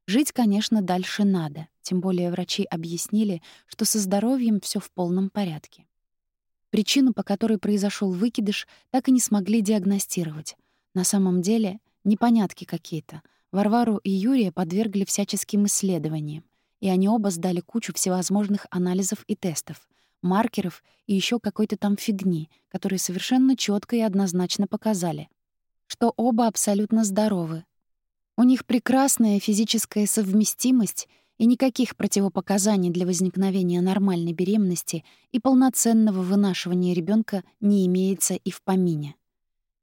Жить, конечно, дальше надо, тем более врачи объяснили, что со здоровьем все в полном порядке. Причину, по которой произошел выкидыш, так и не смогли диагностировать. На самом деле непонятки какие-то. Варвару и Юрия подвергли всяческим исследованиям, и они оба сдали кучу всевозможных анализов и тестов, маркеров и еще какой-то там фигни, которые совершенно четко и однозначно показали, что оба абсолютно здоровы. У них прекрасная физическая совместимость и никаких противопоказаний для возникновения нормальной беременности и полноценного вынашивания ребенка не имеется и в помине.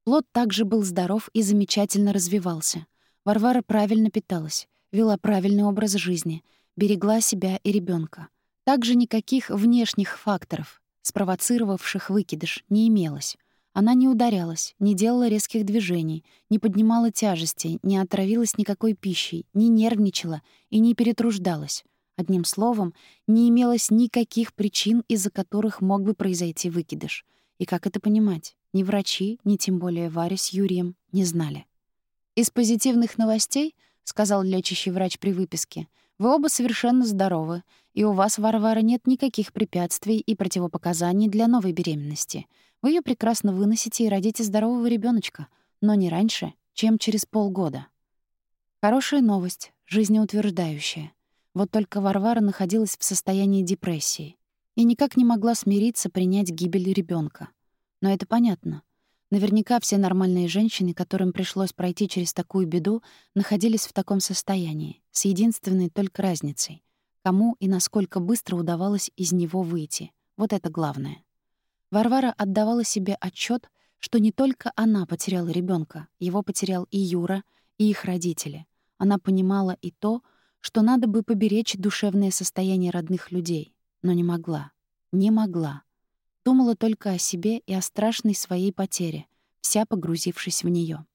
Плод также был здоров и замечательно развивался. Варвара правильно питалась, вела правильный образ жизни, берегла себя и ребенка. Также никаких внешних факторов, спровоцировавших выкидыш, не имелось. Она не ударялась, не делала резких движений, не поднимала тяжести, не отравилась никакой пищей, не нервничала и не перетруждалась. Одним словом, не имелось никаких причин, из-за которых мог бы произойти выкидыш. И как это понимать? Ни врачи, ни тем более Варя с Юрием не знали. «Из позитивных новостей, — сказал лечащий врач при выписке, — вы оба совершенно здоровы, и у вас, Варвара, нет никаких препятствий и противопоказаний для новой беременности. Вы ее прекрасно выносите и родите здорового ребеночка, но не раньше, чем через полгода. Хорошая новость, жизнеутверждающая. Вот только Варвара находилась в состоянии депрессии и никак не могла смириться принять гибель ребенка. Но это понятно. Наверняка все нормальные женщины, которым пришлось пройти через такую беду, находились в таком состоянии, с единственной только разницей — кому и насколько быстро удавалось из него выйти. Вот это главное. Варвара отдавала себе отчет, что не только она потеряла ребенка, его потерял и Юра, и их родители. Она понимала и то, что надо бы поберечь душевное состояние родных людей, но не могла. Не могла. Думала только о себе и о страшной своей потере, вся погрузившись в нее.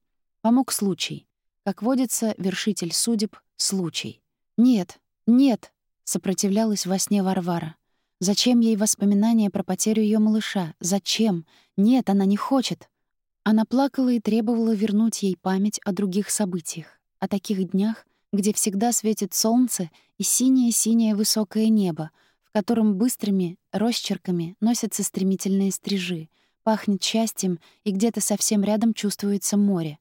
Помог случай. Как водится, вершитель судеб — случай. «Нет, нет!» — сопротивлялась во сне Варвара. Зачем ей воспоминания про потерю ее малыша? Зачем? Нет, она не хочет. Она плакала и требовала вернуть ей память о других событиях, о таких днях, где всегда светит солнце и синее-синее высокое небо, в котором быстрыми росчерками носятся стремительные стрижи, пахнет счастьем и где-то совсем рядом чувствуется море.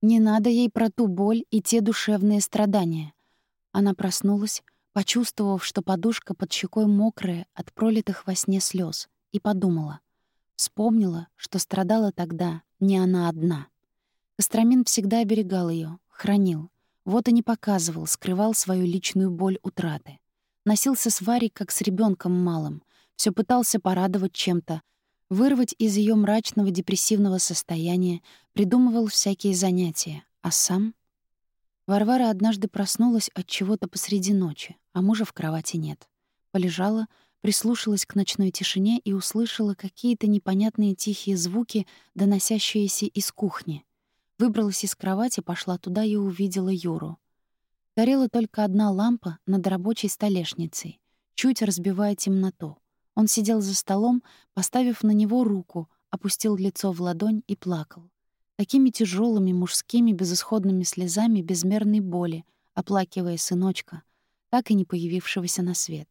Не надо ей про ту боль и те душевные страдания. Она проснулась, почувствовав, что подушка под щекой мокрая от пролитых во сне слез, и подумала. Вспомнила, что страдала тогда не она одна. Костромин всегда оберегал ее, хранил. Вот и не показывал, скрывал свою личную боль утраты. Носился с Варей, как с ребенком малым. все пытался порадовать чем-то, вырвать из ее мрачного депрессивного состояния, придумывал всякие занятия, а сам Варвара однажды проснулась от чего-то посреди ночи, а мужа в кровати нет. Полежала, прислушалась к ночной тишине и услышала какие-то непонятные тихие звуки, доносящиеся из кухни. Выбралась из кровати, пошла туда и увидела Юру. Горела только одна лампа над рабочей столешницей, чуть разбивая темноту. Он сидел за столом, поставив на него руку, опустил лицо в ладонь и плакал такими тяжелыми мужскими безысходными слезами безмерной боли, оплакивая сыночка, так и не появившегося на свет.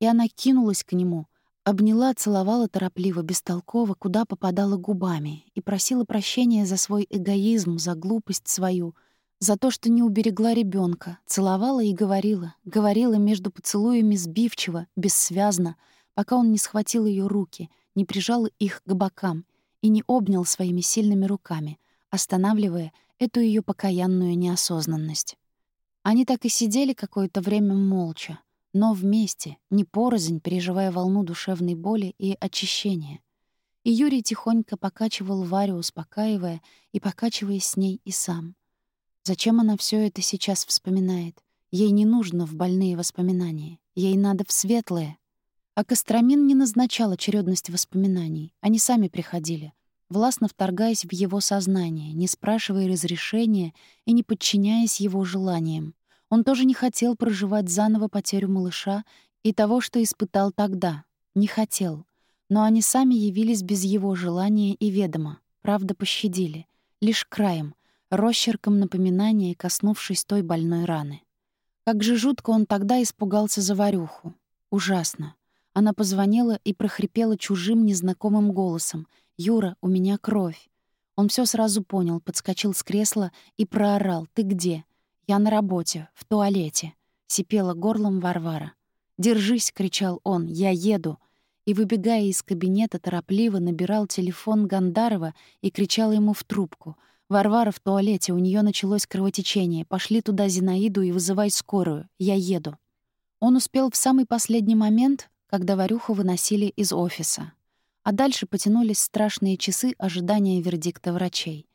И она кинулась к нему, обняла, целовала торопливо, бестолково, куда попадала губами, и просила прощения за свой эгоизм, за глупость свою, за то, что не уберегла ребенка, целовала и говорила, говорила между поцелуями сбивчиво, бессвязно, пока он не схватил ее руки, не прижал их к бокам — и не обнял своими сильными руками, останавливая эту ее покаянную неосознанность. Они так и сидели какое-то время молча, но вместе, не порознь, переживая волну душевной боли и очищения. И Юрий тихонько покачивал Варю, успокаивая и покачиваясь с ней и сам. Зачем она все это сейчас вспоминает? Ей не нужно в больные воспоминания. Ей надо в светлое. А Костромин не назначал очередность воспоминаний. Они сами приходили. Властно вторгаясь в его сознание, не спрашивая разрешения и не подчиняясь его желаниям. Он тоже не хотел проживать заново потерю малыша и того, что испытал тогда. Не хотел. Но они сами явились без его желания и ведома. Правда, пощадили. Лишь краем, росчерком напоминания, коснувшись той больной раны. Как же жутко он тогда испугался за Варюху. Ужасно. Она позвонила и прохрипела чужим незнакомым голосом. «Юра, у меня кровь». Он все сразу понял, подскочил с кресла и проорал. «Ты где?» «Я на работе, в туалете», — сипела горлом Варвара. «Держись!» — кричал он. «Я еду!» И, выбегая из кабинета, торопливо набирал телефон Гандарова и кричал ему в трубку. «Варвара в туалете, у нее началось кровотечение. Пошли туда Зинаиду и вызывай скорую. Я еду». Он успел в самый последний момент, когда Варюху выносили из офиса. А дальше потянулись страшные часы ожидания вердикта врачей.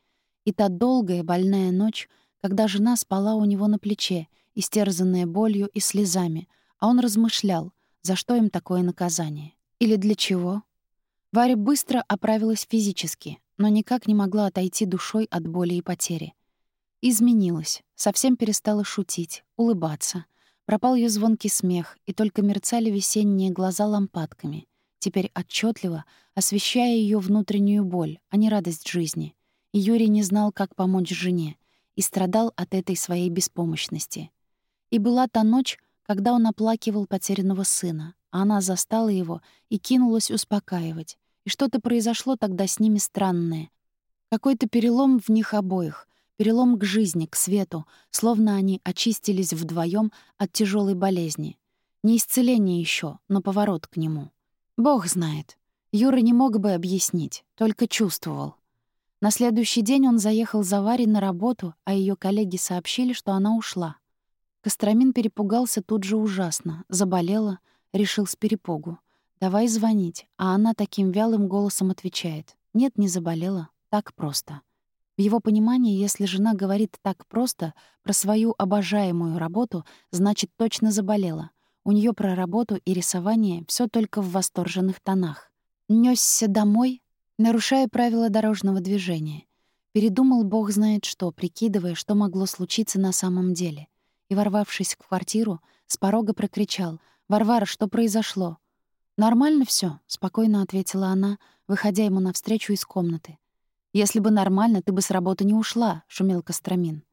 И та долгая больная ночь — когда жена спала у него на плече, истерзанная болью и слезами, а он размышлял, за что им такое наказание. Или для чего? Варя быстро оправилась физически, но никак не могла отойти душой от боли и потери. Изменилась, совсем перестала шутить, улыбаться. Пропал ее звонкий смех, и только мерцали весенние глаза лампадками, теперь отчетливо освещая ее внутреннюю боль, а не радость жизни. И Юрий не знал, как помочь жене, и страдал от этой своей беспомощности. И была та ночь, когда он оплакивал потерянного сына, а она застала его и кинулась успокаивать. И что-то произошло тогда с ними странное. Какой-то перелом в них обоих, перелом к жизни, к свету, словно они очистились вдвоем от тяжелой болезни. Не исцеление еще, но поворот к нему. Бог знает. Юра не мог бы объяснить, только чувствовал. На следующий день он заехал за Варей на работу, а ее коллеги сообщили, что она ушла. Костромин перепугался тут же ужасно, заболела, решил с перепугу. «Давай звонить», а она таким вялым голосом отвечает. «Нет, не заболела. Так просто». В его понимании, если жена говорит так просто про свою обожаемую работу, значит, точно заболела. У нее про работу и рисование все только в восторженных тонах. Нёсся домой, нарушая правила дорожного движения. Передумал бог знает что, прикидывая, что могло случиться на самом деле. И, ворвавшись в квартиру, с порога прокричал «Варвара, что произошло?» «Нормально все, спокойно ответила она, выходя ему навстречу из комнаты. «Если бы нормально, ты бы с работы не ушла», — шумел Костромин.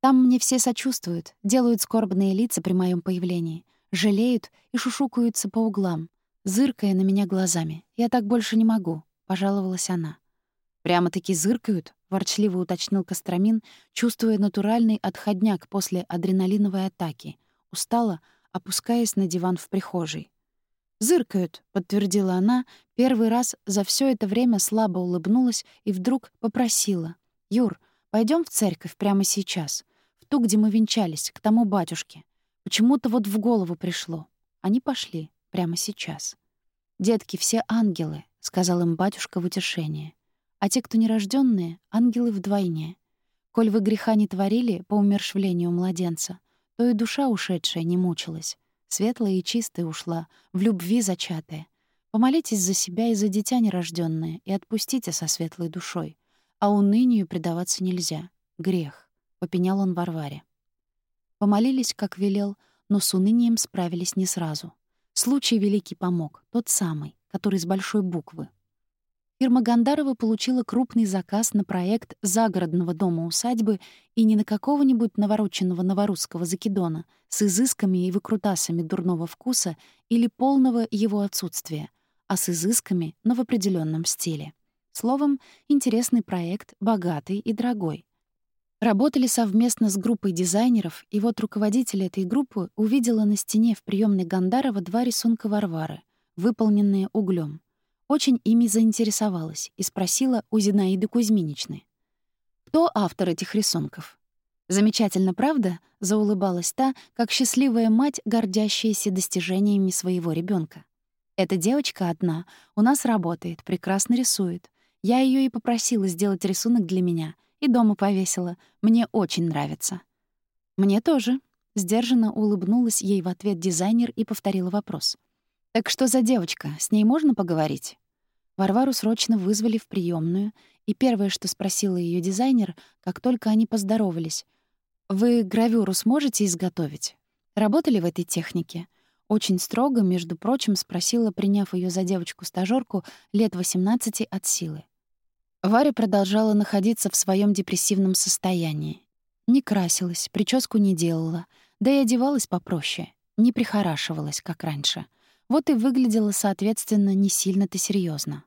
«Там мне все сочувствуют, делают скорбные лица при моем появлении, жалеют и шушукаются по углам, зыркая на меня глазами. Я так больше не могу. — пожаловалась она. «Прямо-таки зыркают?» — ворчливо уточнил Костромин, чувствуя натуральный отходняк после адреналиновой атаки. Устала, опускаясь на диван в прихожей. «Зыркают», — подтвердила она, первый раз за все это время слабо улыбнулась и вдруг попросила. «Юр, пойдем в церковь прямо сейчас, в ту, где мы венчались, к тому батюшке. Почему-то вот в голову пришло. Они пошли прямо сейчас. Детки все ангелы, — сказал им батюшка в утешение. «А те, кто нерожденные, ангелы вдвойне. Коль вы греха не творили по умершвлению младенца, то и душа ушедшая не мучилась, светлая и чистая ушла, в любви зачатая. Помолитесь за себя и за дитя нерожденное и отпустите со светлой душой. А унынию предаваться нельзя. Грех», — попенял он Варваре. Помолились, как велел, но с унынием справились не сразу. Случай великий помог, тот самый, который с большой буквы. Фирма Гандарова получила крупный заказ на проект загородного дома-усадьбы и не на какого-нибудь навороченного новорусского закидона с изысками и выкрутасами дурного вкуса или полного его отсутствия, а с изысками, но в определенном стиле. Словом, интересный проект, богатый и дорогой. Работали совместно с группой дизайнеров, и вот руководитель этой группы увидела на стене в приемной Гандарова два рисунка Варвары — выполненные углем. Очень ими заинтересовалась и спросила у Зинаиды Кузьминичны. «Кто автор этих рисунков?» «Замечательно, правда?» — заулыбалась та, как счастливая мать, гордящаяся достижениями своего ребенка. «Эта девочка одна, у нас работает, прекрасно рисует. Я ее и попросила сделать рисунок для меня, и дома повесила. Мне очень нравится». «Мне тоже», — сдержанно улыбнулась ей в ответ дизайнер и повторила вопрос. «Так что за девочка? С ней можно поговорить?» Варвару срочно вызвали в приемную, и первое, что спросила ее дизайнер, как только они поздоровались, «Вы гравюру сможете изготовить? Работали в этой технике?» Очень строго, между прочим, спросила, приняв ее за девочку стажерку лет 18 от силы. Варя продолжала находиться в своем депрессивном состоянии. Не красилась, прическу не делала, да и одевалась попроще, не прихорашивалась, как раньше. Вот и выглядела, соответственно, не сильно-то серьезно.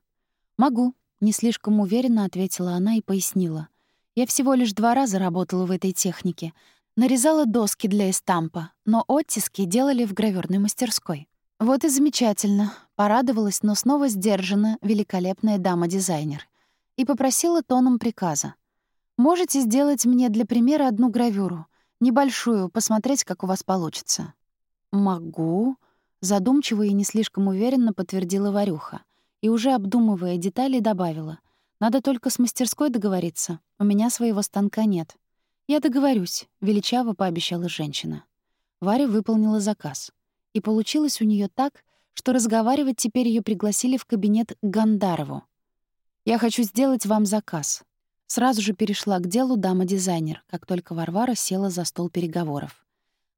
«Могу», — не слишком уверенно ответила она и пояснила. «Я всего лишь два раза работала в этой технике. Нарезала доски для эстампа, но оттиски делали в гравюрной мастерской. Вот и замечательно. Порадовалась, но снова сдержана великолепная дама-дизайнер. И попросила тоном приказа. «Можете сделать мне для примера одну гравюру? Небольшую, посмотреть, как у вас получится». «Могу», — задумчиво и не слишком уверенно подтвердила Варюха. И уже обдумывая детали, добавила. «Надо только с мастерской договориться. У меня своего станка нет». «Я договорюсь», — величаво пообещала женщина. Варя выполнила заказ. И получилось у нее так, что разговаривать теперь ее пригласили в кабинет к Гандарову. «Я хочу сделать вам заказ». Сразу же перешла к делу дама-дизайнер, как только Варвара села за стол переговоров.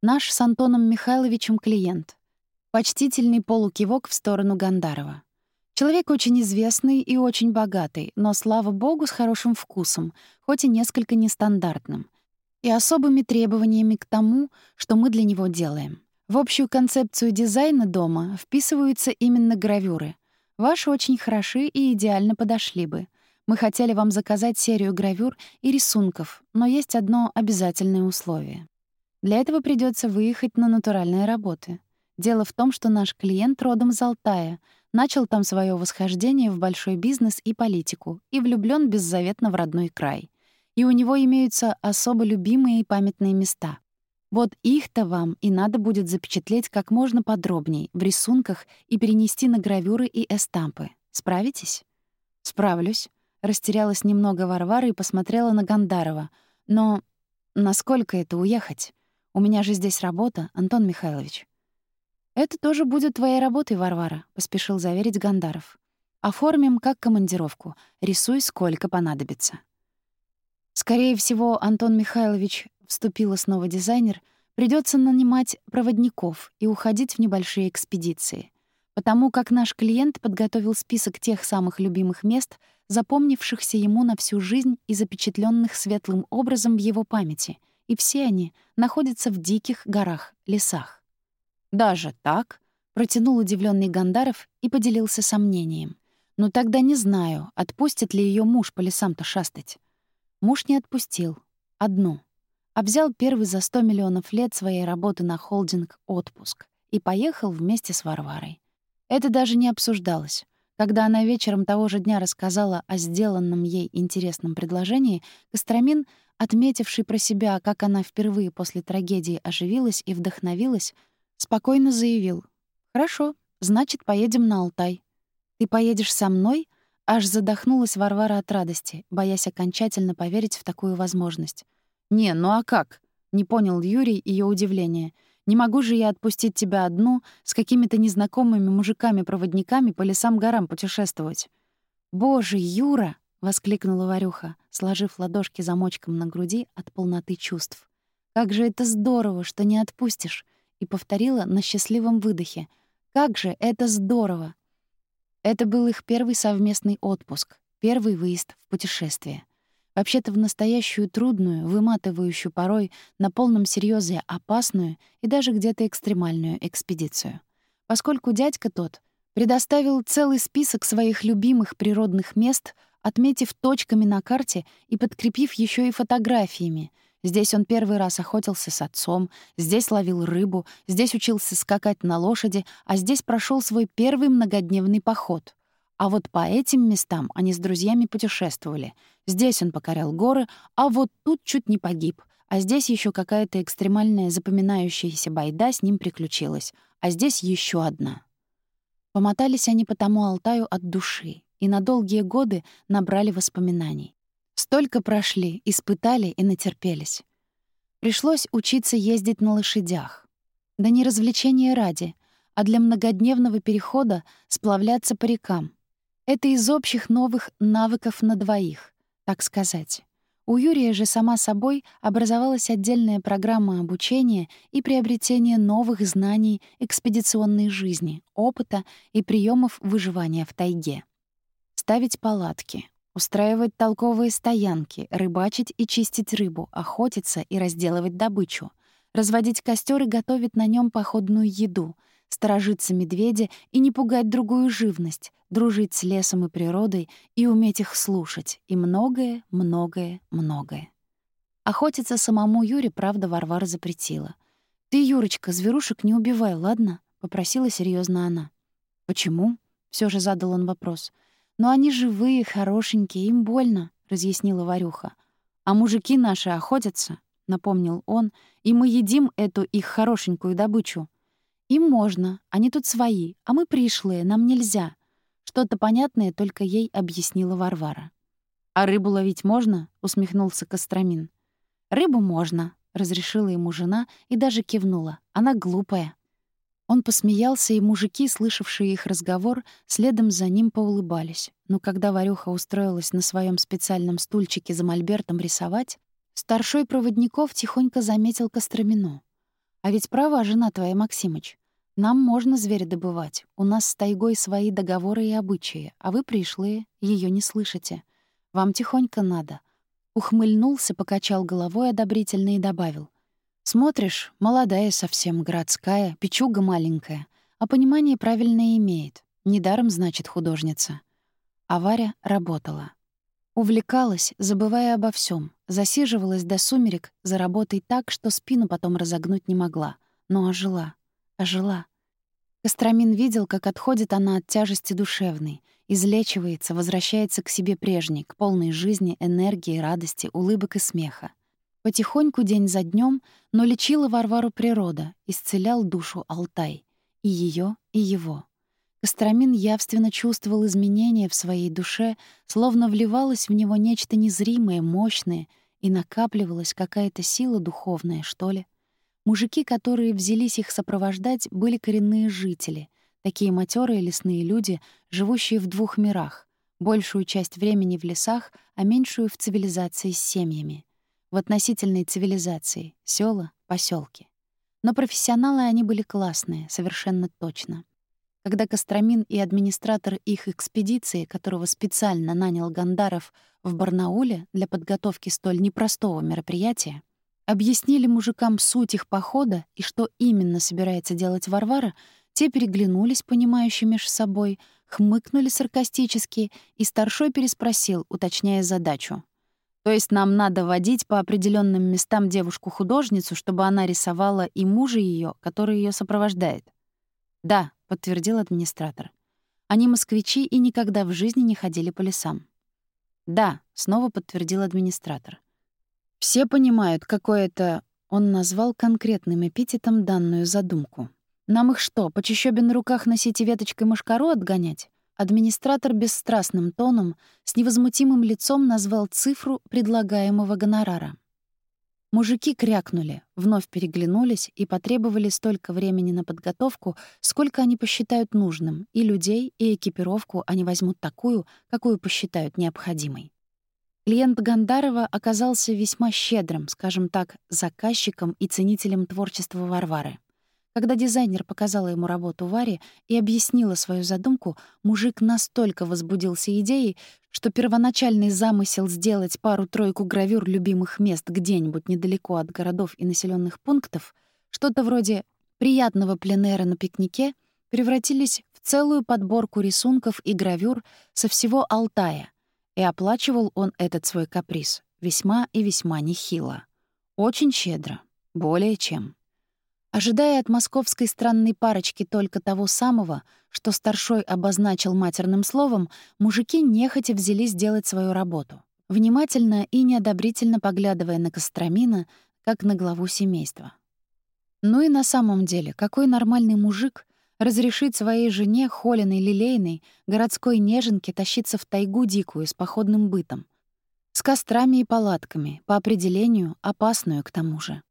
«Наш с Антоном Михайловичем клиент». Почтительный полукивок в сторону Гандарова. Человек очень известный и очень богатый, но, слава богу, с хорошим вкусом, хоть и несколько нестандартным — и особыми требованиями к тому, что мы для него делаем. В общую концепцию дизайна дома вписываются именно гравюры. Ваши очень хороши и идеально подошли бы. Мы хотели вам заказать серию гравюр и рисунков, но есть одно обязательное условие. Для этого придется выехать на натуральные работы. Дело в том, что наш клиент родом из Алтая, начал там свое восхождение в большой бизнес и политику и влюблён беззаветно в родной край — и у него имеются особо любимые и памятные места. Вот их-то вам и надо будет запечатлеть как можно подробней в рисунках и перенести на гравюры и эстампы. Справитесь? Справлюсь. Растерялась немного Варвара и посмотрела на Гандарова. Но насколько это уехать? У меня же здесь работа, Антон Михайлович. Это тоже будет твоей работой, Варвара, поспешил заверить Гандаров. Оформим как командировку. Рисуй сколько понадобится. Скорее всего, Антон Михайлович, вступила снова дизайнер, придется нанимать проводников и уходить в небольшие экспедиции, потому как наш клиент подготовил список тех самых любимых мест, запомнившихся ему на всю жизнь и запечатленных светлым образом в его памяти, и все они находятся в диких горах, лесах. «Даже так?» — протянул удивленный Гандаров и поделился сомнением. «Ну тогда не знаю, отпустит ли ее муж по лесам-то шастать. Муж не отпустил. Одну. А взял первый за 100 миллионов лет своей работы на холдинг отпуск и поехал вместе с Варварой. Это даже не обсуждалось. Когда она вечером того же дня рассказала о сделанном ей интересном предложении, Костромин, отметивший про себя, как она впервые после трагедии оживилась и вдохновилась, спокойно заявил. «Хорошо, значит, поедем на Алтай. Ты поедешь со мной?» Аж задохнулась Варвара от радости, боясь окончательно поверить в такую возможность. «Не, ну а как?» — не понял Юрий ее удивление. «Не могу же я отпустить тебя одну с какими-то незнакомыми мужиками-проводниками по лесам-горам путешествовать». «Боже, Юра!» — воскликнула Варюха, сложив ладошки замочком на груди от полноты чувств. «Как же это здорово, что не отпустишь!» и повторила на счастливом выдохе. «Как же это здорово!» Это был их первый совместный отпуск, первый выезд в путешествие. Вообще-то в настоящую трудную, выматывающую порой, на полном серьезе опасную и даже где-то экстремальную экспедицию. Поскольку дядька тот предоставил целый список своих любимых природных мест, отметив точками на карте и подкрепив еще и фотографиями — Здесь он первый раз охотился с отцом, здесь ловил рыбу, здесь учился скакать на лошади, а здесь прошел свой первый многодневный поход. А вот по этим местам они с друзьями путешествовали. Здесь он покорял горы, а вот тут чуть не погиб. А здесь еще какая-то экстремальная запоминающаяся байда с ним приключилась. А здесь еще одна. Помотались они по тому Алтаю от души и на долгие годы набрали воспоминаний. Столько прошли, испытали и натерпелись. Пришлось учиться ездить на лошадях. Да не развлечения ради, а для многодневного перехода сплавляться по рекам. Это из общих новых навыков на двоих, так сказать. У Юрия же сама собой образовалась отдельная программа обучения и приобретения новых знаний экспедиционной жизни, опыта и приемов выживания в тайге. Ставить палатки, устраивать толковые стоянки, рыбачить и чистить рыбу, охотиться и разделывать добычу, разводить костер и готовить на нем походную еду — сторожиться медведя и не пугать другую живность, дружить с лесом и природой и уметь их слушать, и многое, многое, многое. Охотиться самому Юре, правда, Варвара запретила. «Ты, Юрочка, зверушек не убивай, ладно?» — попросила серьезно она. «Почему?» — все же задал он вопрос. «Но они живые, хорошенькие, им больно», — разъяснила Варюха. «А мужики наши охотятся», — напомнил он, «и мы едим эту их хорошенькую добычу. Им можно, они тут свои, а мы пришлые, нам нельзя. Что-то понятное только ей объяснила Варвара. «А рыбу ловить можно?» — усмехнулся Костромин. «Рыбу можно», — разрешила ему жена и даже кивнула. «Она глупая». Он посмеялся, и мужики, слышавшие их разговор, следом за ним поулыбались. Но когда Варюха устроилась на своем специальном стульчике за мольбертом рисовать, старшой проводников тихонько заметил Костромину. «А ведь права жена твоя, Максимыч. Нам можно зверя добывать. У нас с тайгой свои договоры и обычаи, а вы пришлые, ее не слышите. Вам тихонько надо. Ухмыльнулся, покачал головой одобрительно и добавил. Смотришь, молодая совсем, городская, печуга маленькая, а понимание правильное имеет. Недаром, значит, художница. А Варя работала. Увлекалась, забывая обо всем, засиживалась до сумерек за работой так, что спину потом разогнуть не могла, но ожила, ожила. Костромин видел, как отходит она от тяжести душевной, излечивается, возвращается к себе прежней, к полной жизни, энергии, радости, улыбок и смеха. Потихоньку, день за днем, но лечила Варвару природа, исцелял душу Алтай. И ее, и его. Костромин явственно чувствовал изменения в своей душе, словно вливалось в него нечто незримое, мощное, и накапливалась какая-то сила духовная, что ли. Мужики, которые взялись их сопровождать, были коренные жители, такие матерые лесные люди, живущие в двух мирах, большую часть времени в лесах, а меньшую в цивилизации с семьями. В относительной цивилизации — села, поселки. Но профессионалы они были классные, совершенно точно. Когда Костромин и администратор их экспедиции, которого специально нанял Гандаров в Барнауле для подготовки столь непростого мероприятия, объяснили мужикам суть их похода и что именно собирается делать Варвара, те переглянулись, понимающие меж собой, хмыкнули саркастически, и старшой переспросил, уточняя задачу. «То есть нам надо водить по определенным местам девушку-художницу, чтобы она рисовала и мужа ее, который ее сопровождает?» «Да», — подтвердил администратор. «Они москвичи и никогда в жизни не ходили по лесам». «Да», — снова подтвердил администратор. Все понимают, какое это... Он назвал конкретным эпитетом данную задумку. Нам их что, по на руках носить и веточкой мошкару отгонять? Администратор бесстрастным тоном, с невозмутимым лицом назвал цифру предлагаемого гонорара. Мужики крякнули, вновь переглянулись и потребовали столько времени на подготовку, сколько они посчитают нужным, и людей, и экипировку они возьмут такую, какую посчитают необходимой. Клиент Гандарова оказался весьма щедрым, скажем так, заказчиком и ценителем творчества Варвары. Когда дизайнер показала ему работу Варе и объяснила свою задумку, мужик настолько возбудился идеей, что первоначальный замысел сделать пару-тройку гравюр любимых мест где-нибудь недалеко от городов и населенных пунктов, что-то вроде приятного пленера на пикнике, превратились в целую подборку рисунков и гравюр со всего Алтая — и оплачивал он этот свой каприз весьма и весьма нехило. Очень щедро. Более чем. Ожидая от московской странной парочки только того самого, что старшой обозначил матерным словом, мужики нехотя взялись делать свою работу, внимательно и неодобрительно поглядывая на Костромина, как на главу семейства. Ну и на самом деле, какой нормальный мужик разрешить своей жене, холеной, лилейной, городской неженке тащиться в тайгу дикую с походным бытом. С кострами и палатками, по определению, опасную к тому же.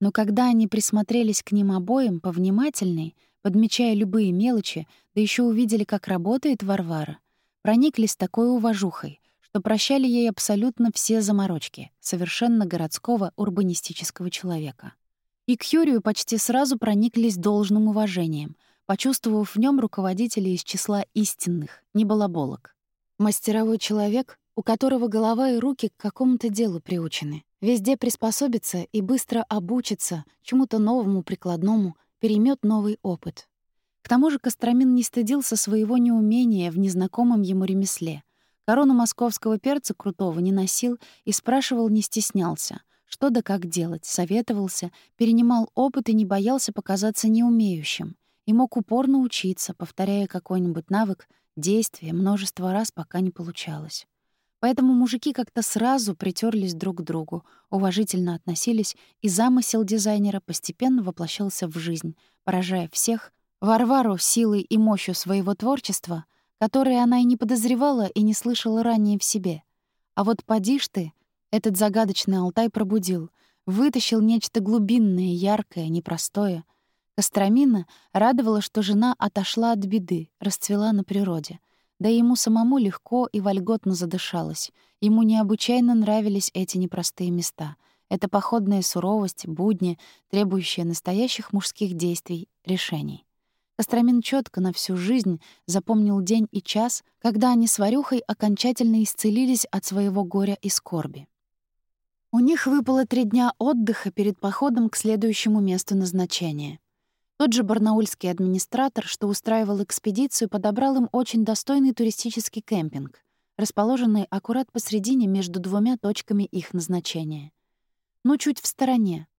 Но когда они присмотрелись к ним обоим повнимательней, подмечая любые мелочи, да еще увидели, как работает Варвара, прониклись такой уважухой, что прощали ей абсолютно все заморочки совершенно городского урбанистического человека. И к Юрию почти сразу прониклись должным уважением, почувствовав в нем руководителя из числа истинных, не балаболок. Мастеровой человек, у которого голова и руки к какому-то делу приучены, везде приспособится и быстро обучится чему-то новому прикладному, переймет новый опыт. К тому же Костромин не стыдился своего неумения в незнакомом ему ремесле — Корону московского перца крутого не носил и спрашивал, не стеснялся. Что да как делать, советовался, перенимал опыт и не боялся показаться неумеющим. И мог упорно учиться, повторяя какой-нибудь навык, действие множество раз, пока не получалось. Поэтому мужики как-то сразу притерлись друг к другу, уважительно относились, и замысел дизайнера постепенно воплощался в жизнь, поражая всех, Варвару силой и мощью своего творчества, которые она и не подозревала и не слышала ранее в себе. А вот поди ты, этот загадочный Алтай пробудил, вытащил нечто глубинное, яркое, непростое. Костромина радовала, что жена отошла от беды, расцвела на природе. Да и ему самому легко и вольготно задышалось. Ему необычайно нравились эти непростые места. Это походная суровость, будни, требующие настоящих мужских действий, решений. Костромин четко на всю жизнь запомнил день и час, когда они с Варюхой окончательно исцелились от своего горя и скорби. У них выпало три дня отдыха перед походом к следующему месту назначения. Тот же барнаульский администратор, что устраивал экспедицию, подобрал им очень достойный туристический кемпинг, расположенный аккурат посредине между двумя точками их назначения. Ну, чуть в стороне,